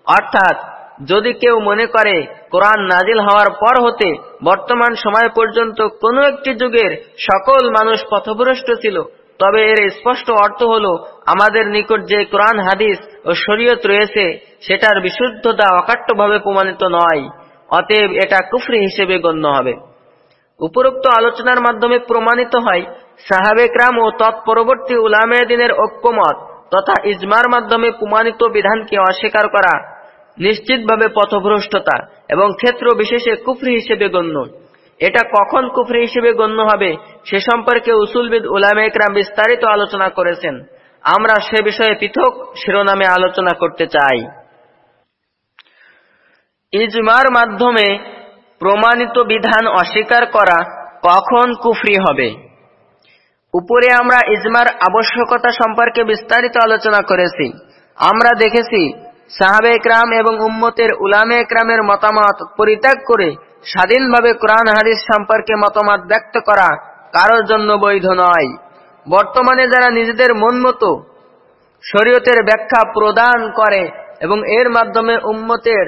অর্থাৎ, যদি কেউ মনে করে কোরআন নাজিল হওয়ার পর হতে বর্তমান সময় পর্যন্ত কোনো একটি যুগের সকল মানুষ পথভ্রষ্ট ছিল, তবে এর স্পষ্ট অর্থ হল, আমাদের নিকট যে কোরআন, হাদিস ও শরীয়ত রয়েছে, সেটার বিশুদ্ধতা অকাট্যভাবে প্রমাণিত নয়, অতএব এটা কুফরি হিসেবে গণ্য হবে। উপরোক্ত আলোচনার মাধ্যমে প্রমাণিত হয় সাহাবেকরাম ও তৎপরবর্তী উলামে দিনের ঐক্যমত। তথা ইজমার মাধ্যমে প্রমাণিত বিধানকে অস্বীকার করা নিশ্চিতভাবে পথভ্রষ্টতা এবং ক্ষেত্র বিশেষে কুফরি হিসেবে গণ্য। এটা কখন কুফরি হিসেবে গণ্য হবে সে সম্পর্কে উসুলবিদ উলামে একরাম বিস্তারিত আলোচনা করেছেন। আমরা সে বিষয়ে পৃথক শিরোনামে আলোচনা করতে চাই। ইজমার মাধ্যমে প্রমাণিত বিধান অস্বীকার করা কখন কুফরি হবে? উপরে আমরা ইজমার আবশ্যকতা সম্পর্কে বিস্তারিত আলোচনা করেছি। আমরা দেখেছি সাহাবে একরাম এবং উম্মতের উলামে একরামের মতামত পরিত্যাগ করে স্বাধীনভাবে কোরআন হাদিস সম্পর্কে মতামত ব্যক্ত করা কারোর জন্য বৈধ নয়। বর্তমানে যারা নিজেদের মন মতো শরীয়তের ব্যাখ্যা প্রদান করে এবং এর মাধ্যমে উম্মতের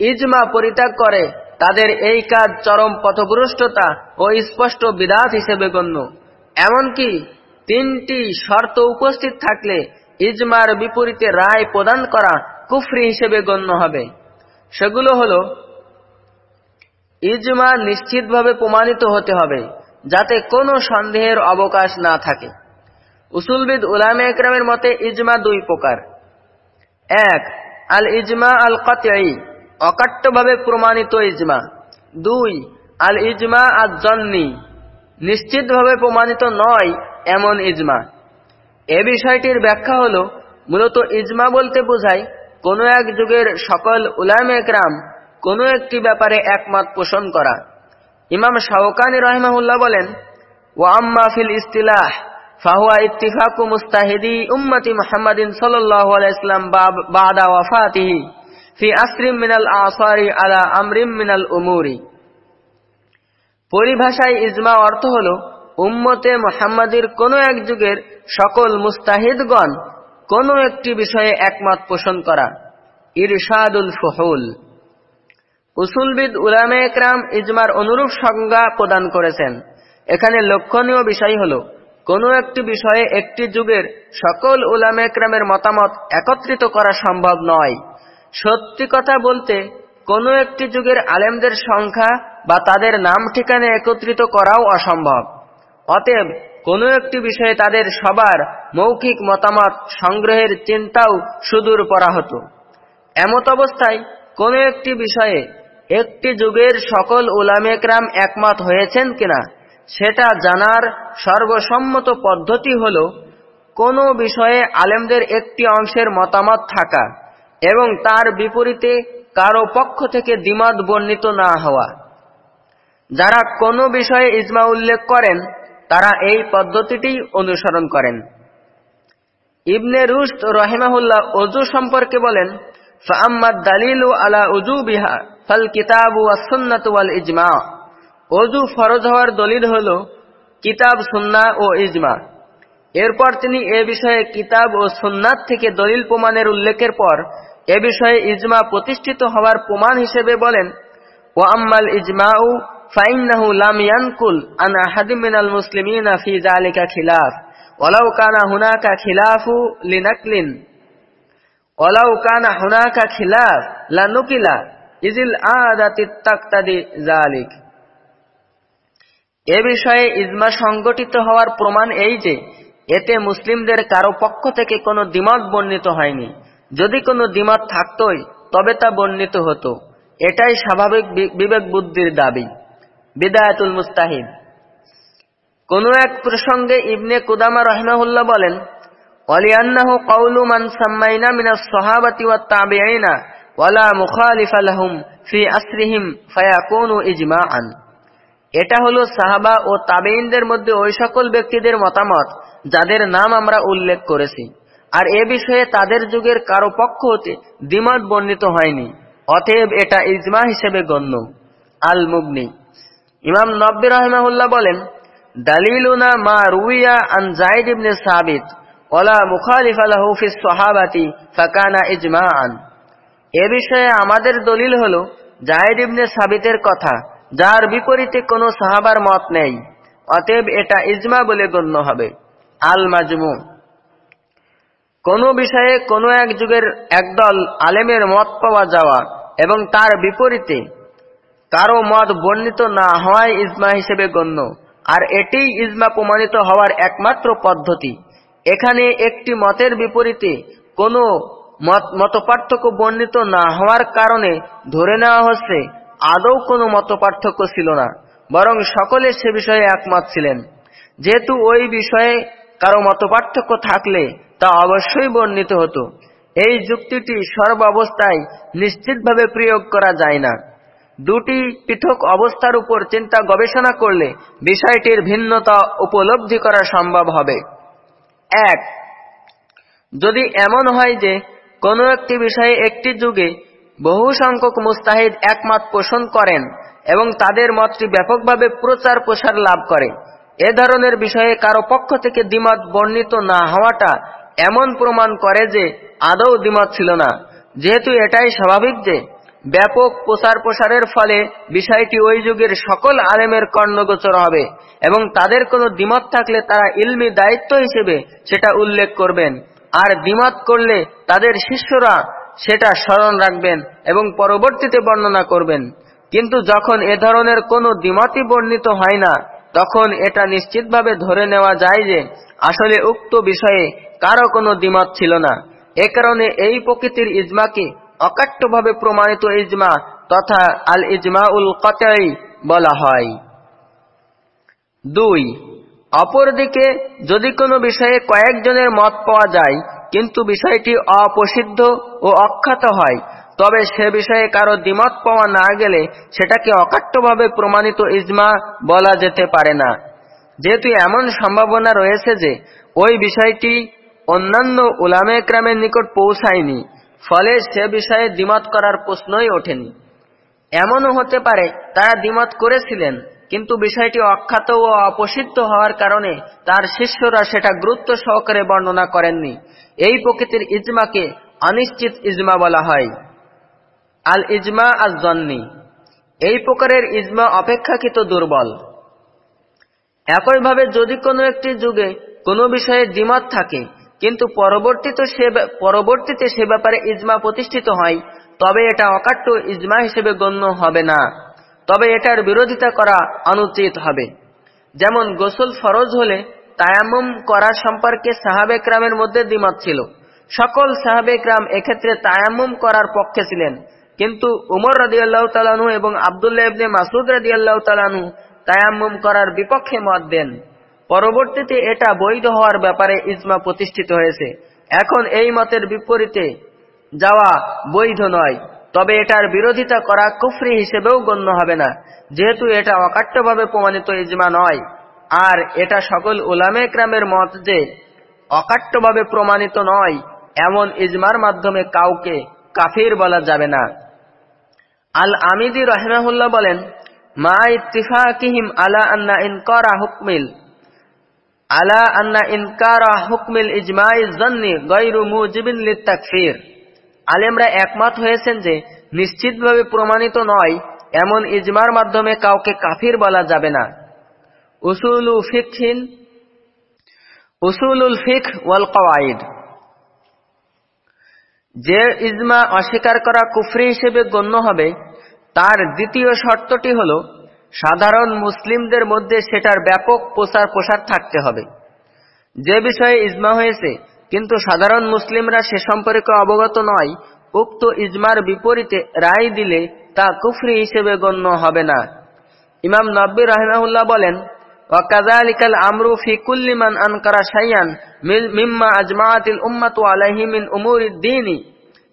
ইজমা পরিত্যাগ করে, তাদের এই কাজ চরম পথভ্রষ্টতা ও স্পষ্ট বিধাত হিসেবে গণ্য। এমনকি তিনটি শর্ত উপস্থিত থাকলে ইজমার বিপরীতে রায় প্রদান করা কুফরি হিসেবে গণ্য হবে। সেগুলো হল, ইজমা নিশ্চিতভাবে প্রমাণিত হতে হবে যাতে কোনো সন্দেহের অবকাশ না থাকে। উসুলবিদ উলামে একরামের মতে ইজমা দুই প্রকার। এক আল ইজমা আল কতই অকাট্যভাবে প্রমাণিত ইজমা। দুই আল ইজমা আজ জন্নি নিশ্চিতভাবে প্রমাণিত নয় এমন ইজমা। এ বিষয়টির ব্যাখ্যা হল, মূলত ইজমা বলতে বোঝায়, কোনো এক যুগের সকল উলাম একরাম কোনো একটি ব্যাপারে একমত পোষণ করা। ইমাম শাহকানি রহমাহুল্লাহ বলেন ও আম্মা ফিল ইস্তিলাহ, ফাহুয়া ইত্তিফাকু মুস্তাহিদি উম্মতি মুহাম্মাদিন সাল্লাম বাদা ওয়াফাতিহি ফি আসরিম মিনাল আসারি আলা আমরিম মিনাল উমুরি। পরিভাষায় ইজমা অর্থ হল উম্মতে মোহাম্মদীর কোন এক যুগের সকল মুস্তাহিদগণ কোন একটি বিষয়ে একমত পোষণ করা। ইরশাদুল ফহুল। উসুলবিদ উলামে একরাম ইজমার অনুরূপ সংজ্ঞা প্রদান করেছেন। এখানে লক্ষণীয় বিষয় হল, কোন একটি বিষয়ে একটি যুগের সকল উলামে একরামের মতামত একত্রিত করা সম্ভব নয়। সত্যি কথা বলতে, কোন একটি যুগের আলেমদের সংখ্যা বা তাদের নাম ঠিকানে একত্রিত করাও অসম্ভব। অতএব কোনো একটি বিষয়ে তাদের সবার মৌখিক মতামত সংগ্রহের চিন্তাও সুদূর করা হতো এমত অবস্থায় কোন একটি বিষয়ে একটি যুগের সকল উলামেকরাম একমত হয়েছেন কিনা, সেটা জানার সর্বসম্মত পদ্ধতি হল কোনো বিষয়ে আলেমদের একটি অংশের মতামত থাকা এবং তার বিপরীতে কারও পক্ষ থেকে দ্বিমত বর্ণিত না হওয়া। যারা কোনো বিষয়ে ইজমা উল্লেখ করেন, তারা এই পদ্ধতিটি অনুসরণ করেন। ইবনে রুস্ত রহেমাহুল্লাহ অজু সম্পর্কে বলেন ফাম্মাদ দালিল আলা উজু বিহা ফাল কিতাব ওয়াল ইজমা। অজু ফরজ হওয়ার দলিল হল কিতাব, সুন্না ও ইজমা। এরপর তিনি এ বিষয়ে কিতাব ও সুন্নাত থেকে দলিল প্রমাণের উল্লেখের পর এ বিষয়ে ইজমা প্রতিষ্ঠিত হওয়ার প্রমাণ হিসেবে বলেন ও আম্মাল ইজমাউ ফাইন্নাহু লাম ইয়ানকুল আন আহাদিম মিনাল মুসলিমিনা ফি যালিকা খিলাফ। ওয়ালাউ কানা হুনাকা খিলাফু লিনাকলিন। ওয়ালাউ কানা হুনাকা খিলাফ লানুকিলা ইজিল আদাতি তাকতাদি যালিক। এ বিষয়ে ইজমা সংগঠিত হওয়ার প্রমাণ এই যে, এতে মুসলিমদের কারও পক্ষ থেকে কোনো দ্বিমত বর্ণিত হয়নি। যদি কোনো দ্বিমত থাকতই, তবে তা বর্ণিত হতো। এটাই স্বাভাবিক বিবেক বুদ্ধির দাবি। বিদায়াতুল মুস্তাহিদ। কোন এক প্রসঙ্গে ইবনে কুদামা রহমাহুল্লাহ বলেন, ওয়ালিয়ান্নাহু কওলু মান সাম্মাইনা মিনাস সাহাবাতি ওয়াত তাবিঈনা, ওয়ালা মুখালিফা লাহুম ফি আসরিহিম ফায়াকুনু ইজমাআন। এটা হলো সাহাবা ও তাবেইনদের মধ্যে ওই সকল ব্যক্তিদের মতামত, যাদের নাম আমরা উল্লেখ করেছি। আর এ বিষয়ে তাদের যুগের কারও পক্ষ হতে দ্বিমত বর্ণিত হয়নি। অতএব এটা ইজমা হিসেবে গণ্য। আল মুগনি ইমাম নব্বী রহমাহুল্লাহ বলেন, দালিলুনা মা রুইয়া আন জাইদ ইবনে সাবিত ওলা মুখালিফ আলাহু ফিস সাহাবাতি ফাকানা ইজমাআন। এ বিষয়ে আমাদের দলিল হলো জায়েদ ইবনে সাবিতের কথা, যার বিপরীতে কোনো সাহাবার মত নেই, অতএব এটা ইজমা বলে গণ্য হবে। আল মাজমু কোন বিষয়ে কোনো এক যুগের একদল আলেমের মত পাওয়া যাওয়া এবং তার বিপরীতে কারও মত বর্ণিত না হওয়ায় ইজমা হিসেবে গণ্য। আর এটি ইজমা প্রমাণিত হওয়ার একমাত্র পদ্ধতি। এখানে একটি মতের বিপরীতে কোনো মত, মতপার্থক্য বর্ণিত না হওয়ার কারণে ধরে নেওয়া হচ্ছে, আদৌ কোনো মতপার্থক্য ছিল না, বরং সকলে সে বিষয়ে একমত ছিলেন। যেহেতু ওই বিষয়ে কারও মতপার্থক্য থাকলে তা অবশ্যই বর্ণিত হতো। এই যুক্তিটি সর্বাবস্থায় নিশ্চিতভাবে প্রয়োগ করা যায় না। দুটি পৃথক অবস্থার উপর চিন্তা গবেষণা করলে বিষয়টির ভিন্নতা উপলব্ধি করা সম্ভব হবে। এক, যদি এমন হয় যে কোনো একটি বিষয়ে একটি যুগে বহু সংখ্যক মুস্তাহিদ একমত পোষণ করেন এবং তাদের মতটি ব্যাপকভাবে প্রচার প্রসার লাভ করে, এ ধরনের বিষয়ে কারও পক্ষ থেকে দ্বিমত বর্ণিত না হওয়াটা এমন প্রমাণ করে যে আদৌ দ্বিমত ছিল না। যেহেতু এটাই স্বাভাবিক যে ব্যাপক প্রচার প্রসারের ফলে বিষয়টি ওই যুগের সকল আলেমের কর্ণগোচর হবে এবং তাদের কোনো দ্বিমত থাকলে তারা ইলমি দায়িত্ব হিসেবে সেটা উল্লেখ করবেন। আর দ্বিমত করলে তাদের শিষ্যরা সেটা স্মরণ রাখবেন এবং পরবর্তীতে বর্ণনা করবেন। কিন্তু যখন এ ধরনের কোনো দ্বিমতই বর্ণিত হয় না, তখন এটা নিশ্চিতভাবে ধরে নেওয়া যায় যে আসলে উক্ত বিষয়ে কারও কোনো দ্বিমত ছিল না। এ কারণে এই প্রকৃতির ইজমাকে অকাট্যভাবে প্রমাণিত ইজমা তথা আল ইজমা উল কতাই বলা হয়। দুই, অপরদিকে যদি কোনো বিষয়ে কয়েকজনের মত পাওয়া যায়, কিন্তু বিষয়টি অপ্রসিদ্ধ ও অখ্যাত হয়, তবে সে বিষয়ে কারও দ্বিমত পাওয়া না গেলে সেটাকে অকাট্যভাবে প্রমাণিত ইজমা বলা যেতে পারে না। যেহেতু এমন সম্ভাবনা রয়েছে যে, ওই বিষয়টি অন্যান্য উলামে ক্রামের নিকট পৌঁছায়নি ফলে সে বিষয়ে দ্বিমত করার প্রশ্নই ওঠেনি। এমনও হতে পারে, তারা দ্বিমত করেছিলেন, কিন্তু বিষয়টি অখ্যাত ও অপসিদ্ধ হওয়ার কারণে তার শিষ্যরা সেটা গুরুত্ব সহকারে বর্ণনা করেননি। এই প্রকৃতির ইজমাকে অনিশ্চিত ইজমা বলা হয়। আল ইজমা আজ জন্নি এই প্রকারের ইজমা অপেক্ষাকৃত দুর্বল। একইভাবে যদি কোনো একটি যুগে কোনো বিষয়ে দ্বিমত থাকে কিন্তু পরবর্তীতে সে পরবর্তীতে সে ব্যাপারে ইজমা প্রতিষ্ঠিত হয়, তবে এটা অকাট্য ইজমা হিসেবে গণ্য হবে না। তবে এটার বিরোধিতা করা অনুচিত হবে। যেমন গোসল ফরজ হলে তায়াম্মুম করার সম্পর্কে সাহাবেকরামের মধ্যে দ্বিমত ছিল। সকল সাহাবেকরাম এক্ষেত্রে তায়াম্মুম করার পক্ষে ছিলেন। কিন্তু উমর রাদিয়াল্লাহ তালানু এবং আবদুল্লাহ মাসুদ রাদিয়াল্লাহ তালানু তায়াম্মুম করার বিপক্ষে মত দেন। পরবর্তীতে এটা বৈধ হওয়ার ব্যাপারে ইজমা প্রতিষ্ঠিত হয়েছে। এখন এই মতের বিপরীতে যাওয়া বৈধ নয়। তবে এটার বিরোধিতা করা কুফরি হিসেবেও গণ্য হবে না। যেহেতু এটা অকাট্যভাবে প্রমাণিত ইজমা নয়। আর এটা সকল উলামে ক্রামের মত যে অকাট্যভাবে প্রমাণিত নয়, এমন ইজমার মাধ্যমে কাউকে কাফির বলা যাবে না। আল আমিদি রহমাহুল্লাহ বলেন, মা ইত্তিফাকিহিম আলা আন্না ইনকারা হুকমিল। আলা আন্না ইনকারা হুকমিল ইজমাই জন্নি গৈরু মুজিবিন লিত্তাকফির আলেমরা একমত হয়েছেন যে, নিশ্চিতভাবে প্রমাণিত নয়, এমন ইজমার মাধ্যমে কাউকে কাফির বলা যাবে না। উসুলু ফিকহিন, উসুলুল ফিক ওয়াল কওয়াইদ যে ইজমা অস্বীকার করা কুফরি হিসেবে গণ্য হবে, তার দ্বিতীয় শর্তটি হল সাধারণ মুসলিমদের মধ্যে সেটার ব্যাপক প্রচার প্রসার থাকতে হবে। যে বিষয়ে ইজমা হয়েছে, কিন্তু সাধারণ মুসলিমরা সে সম্পর্কে অবগত নয়, উক্ত ইজমার বিপরীতে রায় দিলে তা কুফরি হিসেবে গণ্য হবে না। ইমাম নব্বী রহমাহুল্লাহ বলেন ওয়াকাজালিকাল আমরু আনকারা শাইয়ান মিম্মা আজমাতিল উম্মাতু আলাইহি উমুর দিনী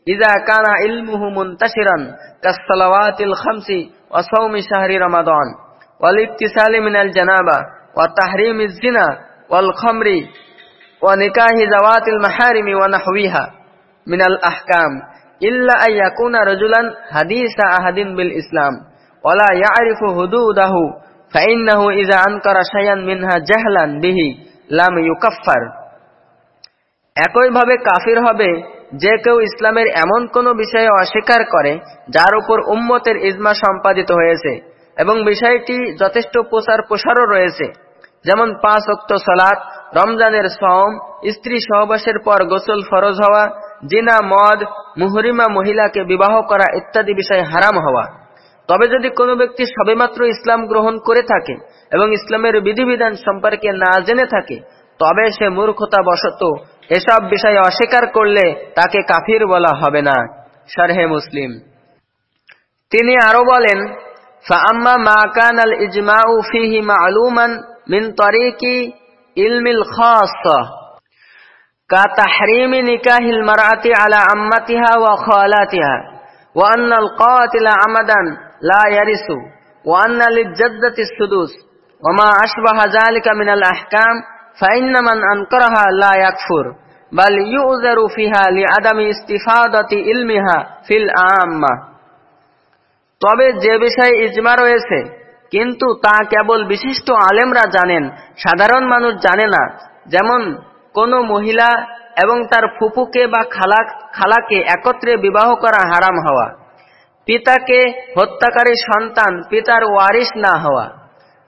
ইজা কানা ইলমুহু মুনতাশিরান কাসসালাওয়াতিল খামসি ওয়া সাওমি শাহরি রমাদান ওয়াল ইবতিসালি মিনাল জানাবা ওয়া তাহরিমিজ জিনা ওয়াল খামরি ওয়া নিকাহি যাওয়াতিল মাহারিমি ওয়া নাহবিহা মিনাল আহকাম ইল্লা আন ইয়াকুনা রাজুলান হাদিসা আহাদিন বিল ইসলাম ওয়ালা ইয়ারিফু হুদুদাহু ফাইন্নাহু ইজা আনকারা শায়ান মিনহা জাহলান বিহি লাম ইউকাফফার। একইভাবে কাফির হবে যে কেউ ইসলামের এমন কোন বিষয়ে অস্বীকার করে, যার উপর উম্মতের ইজমা সম্পাদিত হয়েছে, এবং বিষয়টি যথেষ্ট প্রচার প্রসারও রয়েছে, যেমন পাঁচ অক্ত সলাৎ রমজানের সম স্ত্রী সহবাসের পর গোসল ফরজ হওয়া, জিনা, মদ, মুহরিমা, মহিলাকে বিবাহ করা ইত্যাদি বিষয় হারাম হওয়া। তবে যদি কোনো ব্যক্তি সবেমাত্র ইসলাম গ্রহণ করে থাকে এবং ইসলামের বিধিবিধান সম্পর্কে না জেনে থাকে, তবে সে মূর্খতা বশত এসব বিষয় অস্বীকার করলে তাকে কাফির বলা হবে না শারহে মুসলিম তিনি আরো বলেন فأما ما كان الإجماع فيه معلوما من طريق علم الخاصة كتحريم نكاح المرأة على عمتها وخالاتها وأن القاتل عمدا لا يرث وأن للجدة السدوس وما أشبه ذلك من الأحكام ফাইন্নামান আনকরাহা লা ইয়াকফুর, বাল ইউযারু ফিহা লিআদামি ইস্তিফাদাতি ইলমিহা ফিল আম্মা। তবে যে বিষয়ে ইজমা রয়েছে, কিন্তু তা কেবল বিশিষ্ট আলেমরা জানেন, সাধারণ মানুষ জানে না। যেমন কোনো মহিলা এবং তার ফুপুকে বা খালাক, খালাকে একত্রে বিবাহ করা হারাম হওয়া, পিতাকে হত্যাকারী সন্তান, পিতার ওয়ারিস না হওয়া।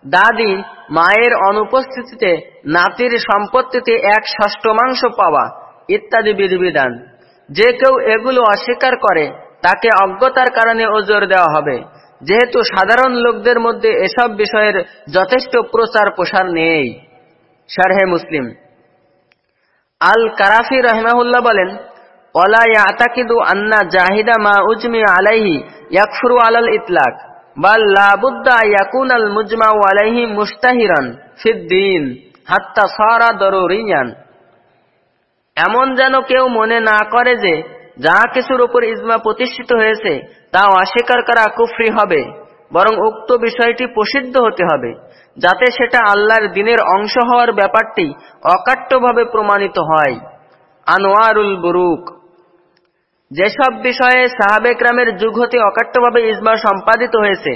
দাদি, মায়ের অনুপস্থিতিতে নাতির সম্পত্তিতে এক ষষ্ঠমাংশ পাওয়া ইত্যাদি বিধিবিধান। যে কেউ এগুলো অস্বীকার করে, তাকে অজ্ঞতার কারণে ওজোর দেওয়া হবে। যেহেতু সাধারণ লোকদের মধ্যে এসব বিষয়ের যথেষ্ট প্রচার প্রসার নেই। শারহে মুসলিম। আল কারাফি রহমাহুল্লাহ বলেন, ওলা ইয়াতাকিদু আন্না জাহিদা মা উজমি আলাইহি ইয়াকফুরু আলাল ইতলাক। এমন যেন কেউ মনে না করে যে, যা কিছুর উপর ইজমা প্রতিষ্ঠিত হয়েছে তা অস্বীকার করা কুফরি হবে, বরং উক্ত বিষয়টি প্রসিদ্ধ হতে হবে, যাতে সেটা আল্লাহর দিনের অংশ হওয়ার ব্যাপারটি অকাট্যভাবে প্রমাণিত হয়। আনোয়ারুল বুরুক। যেসব বিষয়ে সাহাবেকরামের যুগ হতে অকাট্যভাবে ইজমা সম্পাদিত হয়েছে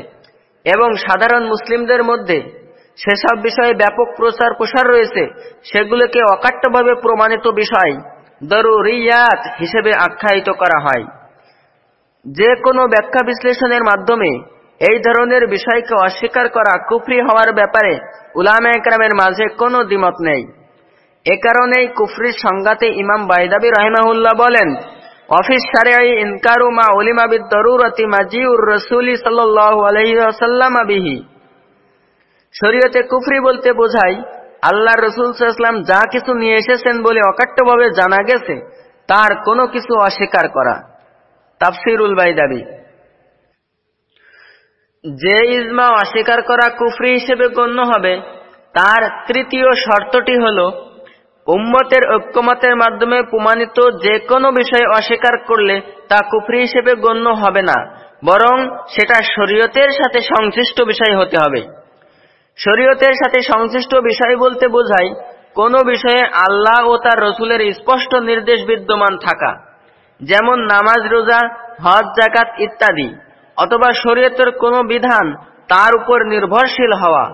এবং সাধারণ মুসলিমদের মধ্যে সেসব বিষয়ে ব্যাপক প্রচার প্রসার রয়েছে, সেগুলোকে অকাট্যভাবে প্রমাণিত বিষয় দরুরিয়াত হিসেবে আখ্যায়িত করা হয়। যে কোনো ব্যাখ্যা বিশ্লেষণের মাধ্যমে এই ধরনের বিষয়কে অস্বীকার করা কুফরি হওয়ার ব্যাপারে উলামা একরামের মাঝে কোনো দ্বিমত নেই। এ কারণেই কুফরির সংজ্ঞাতে ইমাম বাইদাবি রহমাহুল্লাহ বলেন অফিস সারে ইনকারু মা উলিমা বিদ্দরুরতি মাজিউর রসুলি সাল্লাল্লাহু আলাইহি ওয়াসাল্লাম বিহি। শরীয়তে কুফরি বলতে বোঝায় আল্লাহ রসুল সাল্লাম যা কিছু নিয়ে এসেছেন বলে অকাট্যভাবে জানা গেছে, তার কোনো কিছু অস্বীকার করা। তাফসিরুল বাই দাবি যে ইজমা অস্বীকার করা কুফরি হিসেবে গণ্য হবে, তার তৃতীয় শর্তটি হল উম্মতের ঐক্যমতের মাধ্যমে প্রমাণিত যে কোনো বিষয় অস্বীকার করলে তা কুফরি হিসেবে গণ্য হবে না, বরং সেটা শরীয়তের সাথে সংশ্লিষ্ট বিষয় হতে হবে। শরীয়তের সাথে সংশ্লিষ্ট বিষয় বলতে বোঝায়, কোনো বিষয়ে আল্লাহ ও তার রসুলের স্পষ্ট নির্দেশ বিদ্যমান থাকা, যেমন নামাজ, রোজা, হজ জাকাত ইত্যাদি, অথবা শরীয়তের কোনো বিধান তার উপর নির্ভরশীল হওয়া,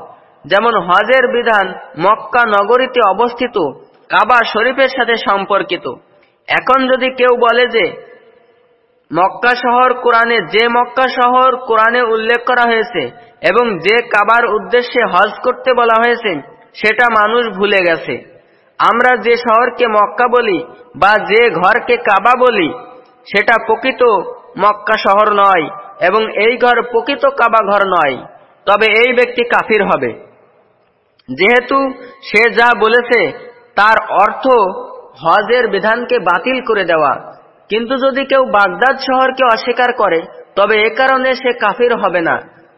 যেমন হজের বিধান মক্কা নগরীতে অবস্থিত কাবা শরীফের সাথে সম্পর্কিত। এখন যদি কেউ বলে যে, মক্কা শহর কোরআনে, যে মক্কা শহর কোরআনে উল্লেখ করা হয়েছে এবং যে কাবার উদ্দেশ্যে হজ করতে বলা হয়েছে, সেটা মানুষ ভুলে গেছে। আমরা যে শহরকে মক্কা বলি বা যে ঘরকে কাবা বলি, সেটা প্রকৃত মক্কা শহর নয় এবং এই ঘর প্রকৃত কাবা ঘর নয়। তবে এই ব্যক্তি কাফির হবে। যেহেতু সে যা বলেছে তার অর্থ হজের বিধানকে বাতিল করে দেওয়া। কিন্তু যদি কেউ বাগদাদ শহরকে অস্বীকার করে, তবে এ কারণে সে কাফির হবে না।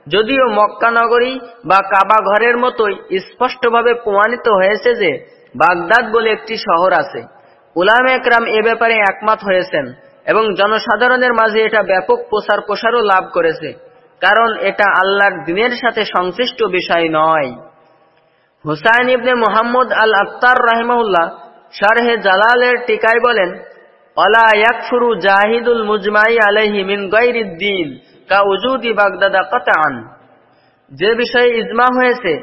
যদিও মক্কা নগরী বা কাবা ঘরের মতোই স্পষ্টভাবে প্রমাণিত হয়েছে যে বাগদাদ বলে একটি শহর আছে। উলাম একরাম এ ব্যাপারে একমত হয়েছেন এবং জনসাধারণের মাঝে এটা ব্যাপক প্রসার প্রসারও লাভ করেছে। কারণ এটা আল্লাহর দিনের সাথে সংশ্লিষ্ট বিষয় নয়। হুসাইন ইবনে মোহাম্মদ আল আক্তার রাহিমাহুল্লাহ শারহে জালালের টিকায় বলেন, অলা ইয়াকফুরু জাহিদুল মুজমাই আলহি মিন গৈরিদ্দিন কা উজুদি বাগদাদা কতান যে বিষয়ে ইজমা হয়েছে,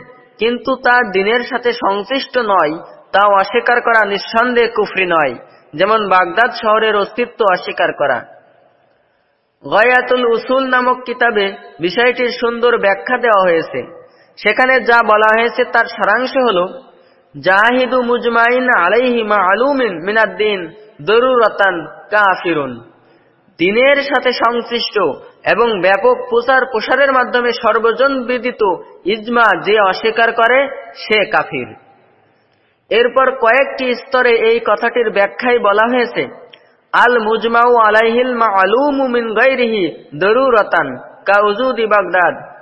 কিন্তু তা দিনের সাথে সংশ্লিষ্ট নয় তা অস্বীকার করা নিঃসন্দেহে কুফরি নয়, যেমন বাগদাদ শহরের অস্তিত্ব অস্বীকার করা। গয়াতুল উসুল নামক কিতাবে বিষয়টির সুন্দর ব্যাখ্যা দেওয়া হয়েছে। সেখানে যা বলা হয়েছে তার সারাংশ হল, জাহিদু মুজমাইন আলাইহিমা আলুমিন মিনাদ্দিন দরুরতান কাফিরুন। দিনের সাথে সংশ্লিষ্ট এবং ব্যাপক প্রচার প্রসারের মাধ্যমে সর্বজন বিদিত ইজমা যে অস্বীকার করে, সে কাফির। এরপর কয়েকটি স্তরে এই কথাটির ব্যাখ্যায় বলা হয়েছে, আল মুজমাউ আলাইহিল মা আলুমু মিন গাইরিহি দরুরতান কা উজুদি বাগদাদ।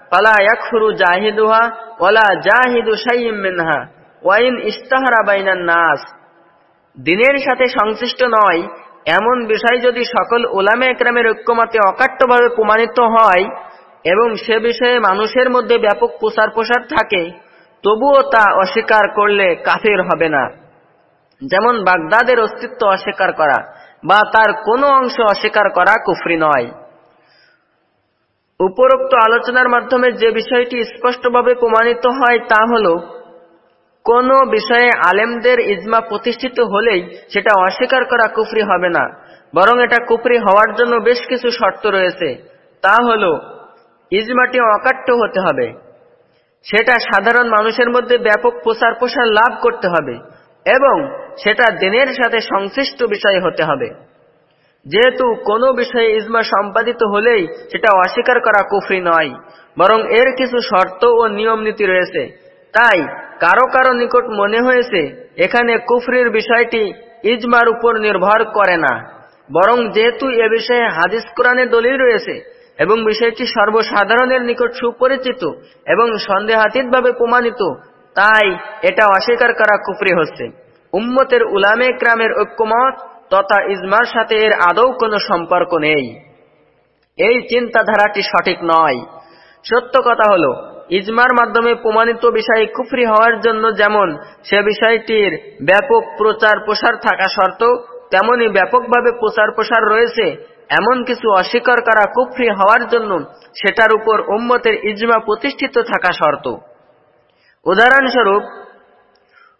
মিনহা ওয়াইন নাস দিনের সাথে সংশ্লিষ্ট নয়, এমন বিষয় যদি সকল ওলামে একরামের ঐক্যমতে অকাট্যভাবে প্রমাণিত হয় এবং সে বিষয়ে মানুষের মধ্যে ব্যাপক প্রচার প্রসার থাকে, তবুও তা অস্বীকার করলে কাফের হবে না। যেমন বাগদাদের অস্তিত্ব অস্বীকার করা বা তার কোনো অংশ অস্বীকার করা কুফরি নয়। উপরোক্ত আলোচনার মাধ্যমে যে বিষয়টি স্পষ্টভাবে প্রমাণিত হয় তা হল, কোন বিষয়ে আলেমদের ইজমা প্রতিষ্ঠিত হলেই সেটা অস্বীকার করা কুফরি হবে না, বরং এটা কুফরি হওয়ার জন্য বেশ কিছু শর্ত রয়েছে। তা হল, ইজমাটি অকাট্য হতে হবে। সেটা সাধারণ মানুষের মধ্যে ব্যাপক প্রচার প্রসার লাভ করতে হবে এবং সেটা দিনের সাথে সংশ্লিষ্ট বিষয় হতে হবে। যেহেতু কোনো বিষয়ে ইজমা সম্পাদিত হলেই সেটা অস্বীকার করা কুফরি নয়, বরং এর কিছু শর্ত ও নিয়ম নীতি রয়েছে। তাই কারও কারও নিকট মনে হয়েছে, এখানে কুফরির বিষয়টি ইজমার উপর নির্ভর করে না, বরং যেহেতু এ বিষয়ে হাদিস কোরআনে দলিল রয়েছে এবং বিষয়টি সর্বসাধারণের নিকট সুপরিচিত এবং সন্দেহাতীতভাবে প্রমাণিত, তাই এটা অস্বীকার করা কুফরি হচ্ছে। উম্মতের উলামে ক্রামের ঐক্যমত তথা ইজমার সাথে এর আদৌ কোনো সম্পর্ক নেই। এই চিন্তাধারাটি সঠিক নয়। সত্য কথা হলো, ইজমার মাধ্যমে প্রমাণিত বিষয় কুফরি হওয়ার জন্য যেমন সে বিষয়টির ব্যাপক প্রচার প্রসার থাকা শর্ত তেমনি ব্যাপকভাবে প্রচার প্রসার রয়েছে, এমন কিছু অস্বীকার করা কুফরি হওয়ার জন্য সেটার উপর উম্মতের ইজমা প্রতিষ্ঠিত থাকা শর্ত। উদাহরণস্বরূপ,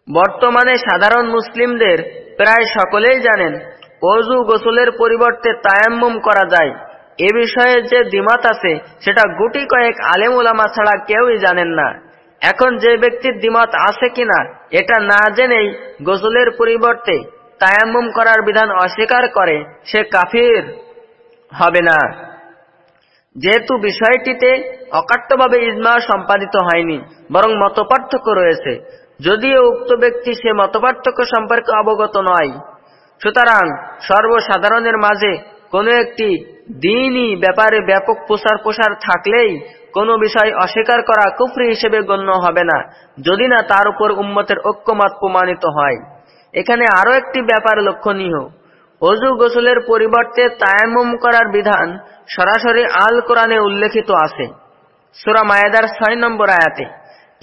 বর্তমানে সাধারণ মুসলিমদের প্রায় সকলেই জানেন, অজু গোসলের পরিবর্তে তায়াম্মুম করা যায়। এ বিষয়ে যে দ্বিমত আছে, সেটা গুটি কয়েক আলেম ওলামা ছাড়া কেউই জানেন না। এখন যে ব্যক্তির দ্বিমত আছে কিনা, এটা না জেনেই গোসলের পরিবর্তে তায়াম্মুম করার বিধান অস্বীকার করে, সে কাফির হবে না। যেহেতু বিষয়টিতে অকাট্যভাবে ইজমা সম্পাদিত হয়নি, বরং মতপার্থক্য রয়েছে। যদিও উক্ত ব্যক্তি সে মতপার্থক্য সম্পর্কে অবগত নয়, সুতরাং সর্বসাধারণের মাঝে কোনো একটি দিনই ব্যাপারে ব্যাপক প্রসার প্রসার থাকলেই কোনো বিষয় অস্বীকার করা কুফরি হিসেবে গণ্য হবে না, যদি না তার উপর উম্মতের ঐক্যমত প্রমাণিত হয়। এখানে আরও একটি ব্যাপার লক্ষণীয়। অজু গোসলের পরিবর্তে তায়াম্মুম করার বিধান সরাসরি আল কোরআনে উল্লেখিত আছে। সুরা মায়েদার ছয় নম্বর আয়াতে।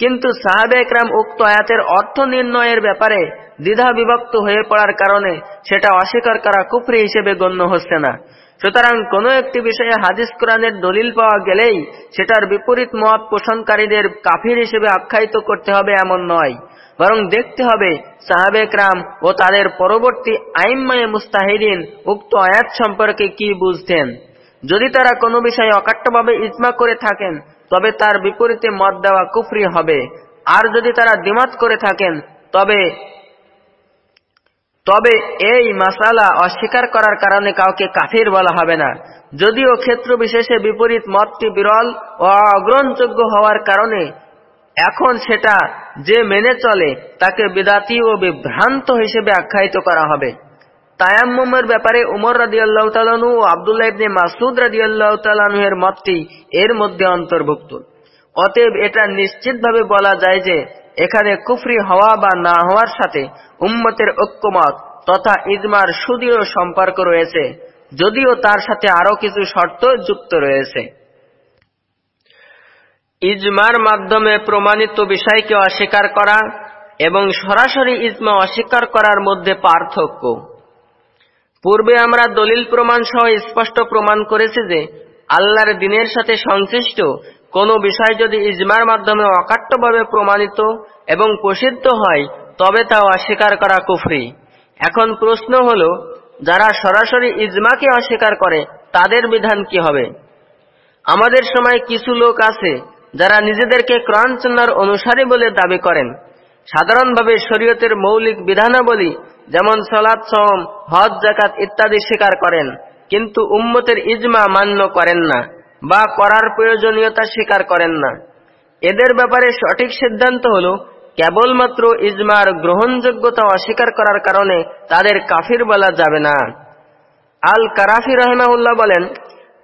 কিন্তু সাহাবে একরাম উক্ত আয়াতের অর্থ নির্ণয়ের ব্যাপারে দ্বিধা বিভক্ত হয়ে পড়ার কারণে সেটা অস্বীকার করা কুফরি হিসেবে গণ্য হচ্ছে না। সুতরাং কোনো একটি বিষয়ে হাদিস কোরআনের দলিল পাওয়া গেলেই সেটার বিপরীত মত পোষণকারীদের কাফির হিসেবে আখ্যায়িত করতে হবে এমন নয়। বরং দেখতে হবে সাহাবেকরাম ও তাদের পরবর্তী আইম্মায়ে মুস্তাহিদিন উক্ত আয়াত সম্পর্কে কি বুঝতেন। যদি তারা কোনো বিষয়ে অকাট্যভাবে ইজমা করে থাকেন তবে তার বিপরীতে মত দেওয়া কুফরি হবে। আর যদি তারা দিমাত করে থাকেন, তবে তবে এই মাসালা অস্বীকার করার কারণে কাউকে কাফির বলা হবে না। যদিও ক্ষেত্র বিশেষে বিপরীত মতটি বিরল ও অগ্রহণযোগ্য হওয়ার কারণে এখন সেটা যে মেনে চলে, তাকে বিদাতি ও বিভ্রান্ত হিসেবে আখ্যায়িত করা হবে। তায়াম্মুমের ব্যাপারে উমর রাদিয়াল্লাহ তালানু ও আবদুল্লাহ ইবনে মাসুদ রাদিয়াল্লাহ তালানুহের মতটি এর মধ্যে অন্তর্ভুক্ত। অতএব এটা নিশ্চিতভাবে বলা যায় যে এখানে কুফরি হওয়া বা না হওয়ার সাথে উম্মতের ঐক্যমত তথা ইজমার সুদৃঢ় সম্পর্ক রয়েছে, যদিও তার সাথে আরও কিছু শর্ত যুক্ত রয়েছে। ইজমার মাধ্যমে প্রমাণিত বিষয়কে অস্বীকার করা এবং সরাসরি ইজমা অস্বীকার করার মধ্যে পার্থক্য। পূর্বে আমরা দলিল প্রমাণ সহ স্পষ্ট প্রমাণ করেছি যে আল্লাহর দিনের সাথে সংশ্লিষ্ট কোনো বিষয় যদি ইজমার মাধ্যমে অকাট্যভাবে প্রমাণিত এবং প্রসিদ্ধ হয়, তবে তা অস্বীকার করা কুফরি। এখন প্রশ্ন হল, যারা সরাসরি ইজমাকে অস্বীকার করে, তাদের বিধান কি হবে? আমাদের সময় কিছু লোক আছে, যারা নিজেদেরকে ক্রাঞ্চনার অনুসারী বলে দাবি করেন। সাধারণভাবে শরীয়তের মৌলিক বিধানাবলী যেমন সলাৎ সম হজ জাকাত ইত্যাদি স্বীকার করেন, কিন্তু উম্মতের ইজমা মান্য করেন না বা করার প্রয়োজনীয়তা স্বীকার করেন না। এদের ব্যাপারে সঠিক সিদ্ধান্ত হল, কেবলমাত্র ইজমার গ্রহণযোগ্যতা অস্বীকার করার কারণে তাদের কাফির বলা যাবে না। আল কারাফি রহমাউল্লাহ বলেন,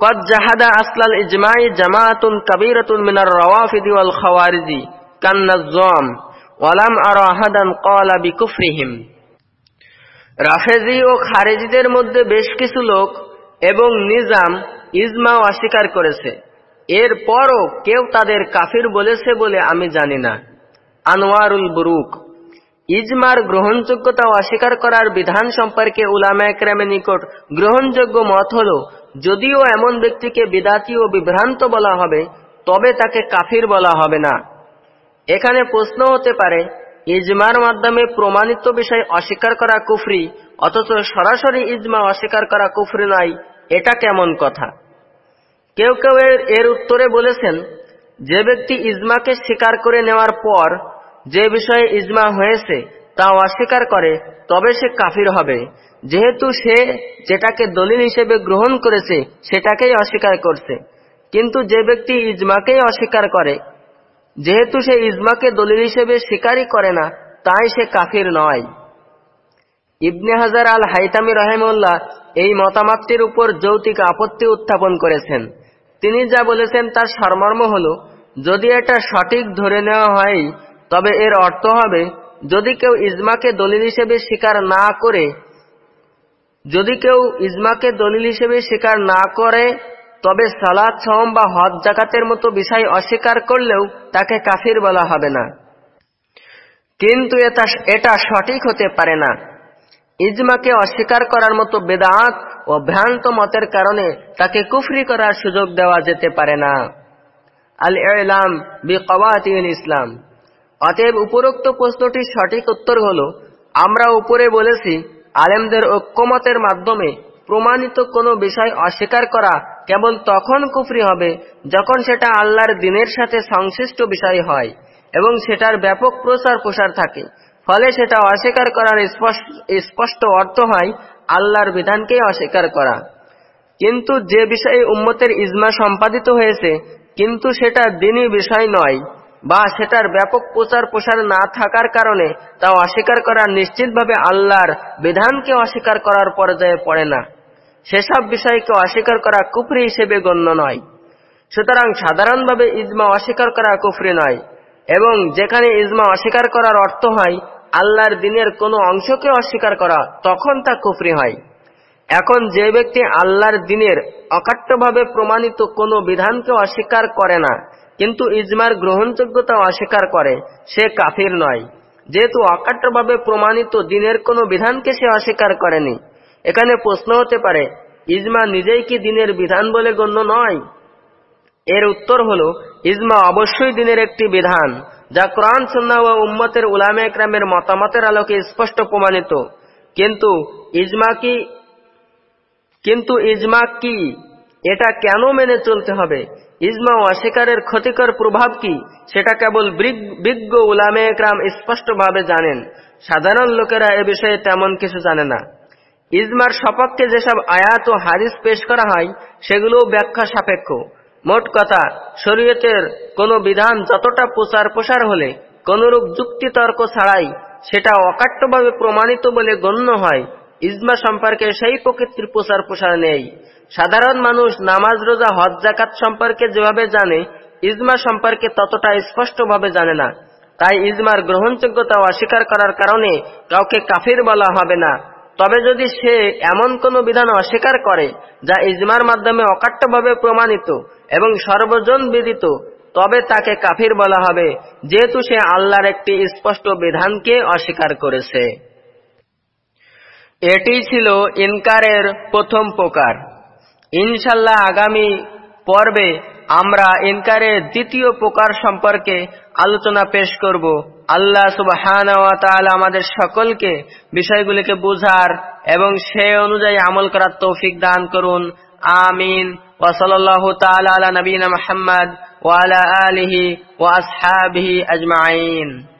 কদ জাহাদা আসলাল ইজমাই জামাতুন কাবিরাতুন মিনার রওয়াফিদি ওয়াল খাওয়ারিজি কান্নাজ্জম ওয়ালাম আর আহাদান কলা বিকুফরিহিম। রাফেজি ও খারেজিদের মধ্যে বেশ কিছু লোক এবং নিজাম ইজমাও অস্বীকার করেছে। এর পরও কেউ তাদের কাফির বলেছে বলে আমি জানি না। আনোয়ারুল বুরুক। ইজমার গ্রহণযোগ্যতা অস্বীকার করার বিধান সম্পর্কে উলামা একরামে নিকট গ্রহণযোগ্য মত হল, যদিও এমন ব্যক্তিকে বিদাতি ও বিভ্রান্ত বলা হবে, তবে তাকে কাফির বলা হবে না। এখানে প্রশ্ন হতে পারে ইজমার মাধ্যমে প্রমাণিত বিষয় অস্বীকার করা কুফরি, অথচ সরাসরি ইজমা অস্বীকার করা কুফরি নয়, এটা কেমন কথা? কেউ কেউ এর উত্তরে বলেছেন, যে ব্যক্তি ইজমাকে স্বীকার করে নেওয়ার পর যে বিষয়ে ইজমা হয়েছে তা অস্বীকার করে, তবে সে কাফির হবে। যেহেতু সে যেটাকে দলিল হিসেবে গ্রহণ করেছে, সেটাকেই অস্বীকার করছে। কিন্তু যে ব্যক্তি ইজমাকেই অস্বীকার করে যেহেতু সে ইজমাকে দলিল হিসেবে স্বীকারই করে না, তাই সে কাফির নয়। ইবনে হাজার আল হাইতামি রহেমুল্লাহ এই মতামতটির উপর যৌতিক আপত্তি উত্থাপন করেছেন। তিনি যা বলেছেন তার সারমর্ম হল, যদি এটা সঠিক ধরে নেওয়া হয়, তবে এর অর্থ হবে, যদি কেউ ইজমাকে দলিল হিসেবে স্বীকার না করে, যদি কেউ ইজমাকে দলিল হিসেবে স্বীকার না করে তবে সালাদ সম বা হজ জাকাতের মতো বিষয় অস্বীকার করলেও তাকে কাফির বলা হবে না। কিন্তু এটা এটা সঠিক হতে পারে না। ইজমাকে অস্বীকার করার মতো বেদাঁত ও ভ্রান্ত মতের কারণে তাকে কুফরি করার সুযোগ দেওয়া যেতে পারে না। আল ইলাম বি কওয়াতিল ইসলাম। অতএব উপরোক্ত প্রশ্নটির সঠিক উত্তর হল, আমরা উপরে বলেছি, আলেমদের ঐক্যমতের মাধ্যমে প্রমাণিত কোনো বিষয় অস্বীকার করা কেবল তখন কুফরি হবে যখন সেটা আল্লাহর দিনের সাথে সংশ্লিষ্ট বিষয় হয় এবং সেটার ব্যাপক প্রচার প্রসার থাকে। ফলে সেটা অস্বীকার করার স্পষ্ট অর্থ হয় আল্লাহর বিধানকে অস্বীকার করা। কিন্তু যে বিষয়ে উম্মতের ইজমা সম্পাদিত হয়েছে, কিন্তু সেটা দিনই বিষয় নয় বা সেটার ব্যাপক প্রচার প্রসার না থাকার কারণে তা অস্বীকার করা নিশ্চিতভাবে আল্লাহর বিধানকে অস্বীকার করার পর্যায়ে পড়ে না। সেসব বিষয়কে অস্বীকার করা কুফরি হিসেবে গণ্য নয়। সুতরাং সাধারণভাবে ইজমা অস্বীকার করা কুফরি নয় এবং যেখানে ইজমা অস্বীকার করার অর্থ হয় আল্লাহর দিনের কোনো অংশকে অস্বীকার করা, তখন তা কুফরি হয়। এখন যে ব্যক্তি আল্লাহর দিনের অকাট্যভাবে প্রমাণিত কোনো বিধানকে অস্বীকার করে না, কিন্তু ইজমার গ্রহণযোগ্যতা অস্বীকার করে, সে কাফির নয়। যেহেতু অকাট্যভাবে প্রমাণিত দিনের কোনো বিধানকে সে অস্বীকার করেনি। এখানে প্রশ্ন হতে পারে, ইজমা নিজেই কি দিনের বিধান বলে গণ্য নয়? এর উত্তর হল, ইজমা অবশ্যই দিনের একটি বিধান, যা কোরআন, সন্না ও উম্মতের উলামে একরামের মতামতের আলোকে স্পষ্ট প্রমাণিত। কিন্তু ইজমা কি, কিন্তু ইজমা কি? এটা কেন মেনে চলতে হবে? ইজমা অস্বীকারের ক্ষতিকর প্রভাব কি? সেটা কেবল বিজ্ঞ উলামে একরাম স্পষ্টভাবে জানেন। সাধারণ লোকেরা এ বিষয়ে তেমন কিছু জানে না। ইজমার সপক্ষে যেসব আয়াত ও হাদিস পেশ করা হয় সেগুলো ব্যাখ্যা সাপেক্ষ। মোট কথা, শরীয়তের কোনো বিধান যতটা প্রচার প্রসার হলে, কোনরূপ যুক্তিতর্ক ছাড়াই সেটা অকাট্যভাবে প্রমাণিত বলে গণ্য হয়। ইজমা সম্পর্কে সেই প্রকৃতির প্রচার প্রসার নেই। সাধারণ মানুষ নামাজ, রোজা, হজ জাকাত সম্পর্কে যেভাবে জানে, ইজমা সম্পর্কে ততটা স্পষ্টভাবে জানে না। তাই ইজমার গ্রহণযোগ্যতা অস্বীকার করার কারণে কাউকে কাফির বলা হবে না। তবে যদি সে এমন কোন বিধান অস্বীকার করে, যা ইজমার মাধ্যমে অকাট্যভাবে প্রমাণিত এবং সর্বজন বিদিত, তবে তাকে কাফির বলা হবে, যেহেতু সে আল্লাহর একটি স্পষ্ট বিধানকে অস্বীকার করেছে। এটি ছিল ইনকারের প্রথম প্রকার। ইনশাল্লাহ আগামী পর্বে আমরা ইনকারের দ্বিতীয় প্রকার সম্পর্কে আলোচনা পেশ করব। আল্লাহ সুবাহান আমাদের সকলকে বিষয়গুলিকে বুঝার এবং সে অনুযায়ী আমল করার তৌফিক দান করুন। আমিন। ওসলাল্লাহ তালা নবীন মহম্মদ ওয়ালা আলিহি ওয়াসহাবিহি আজমাইন।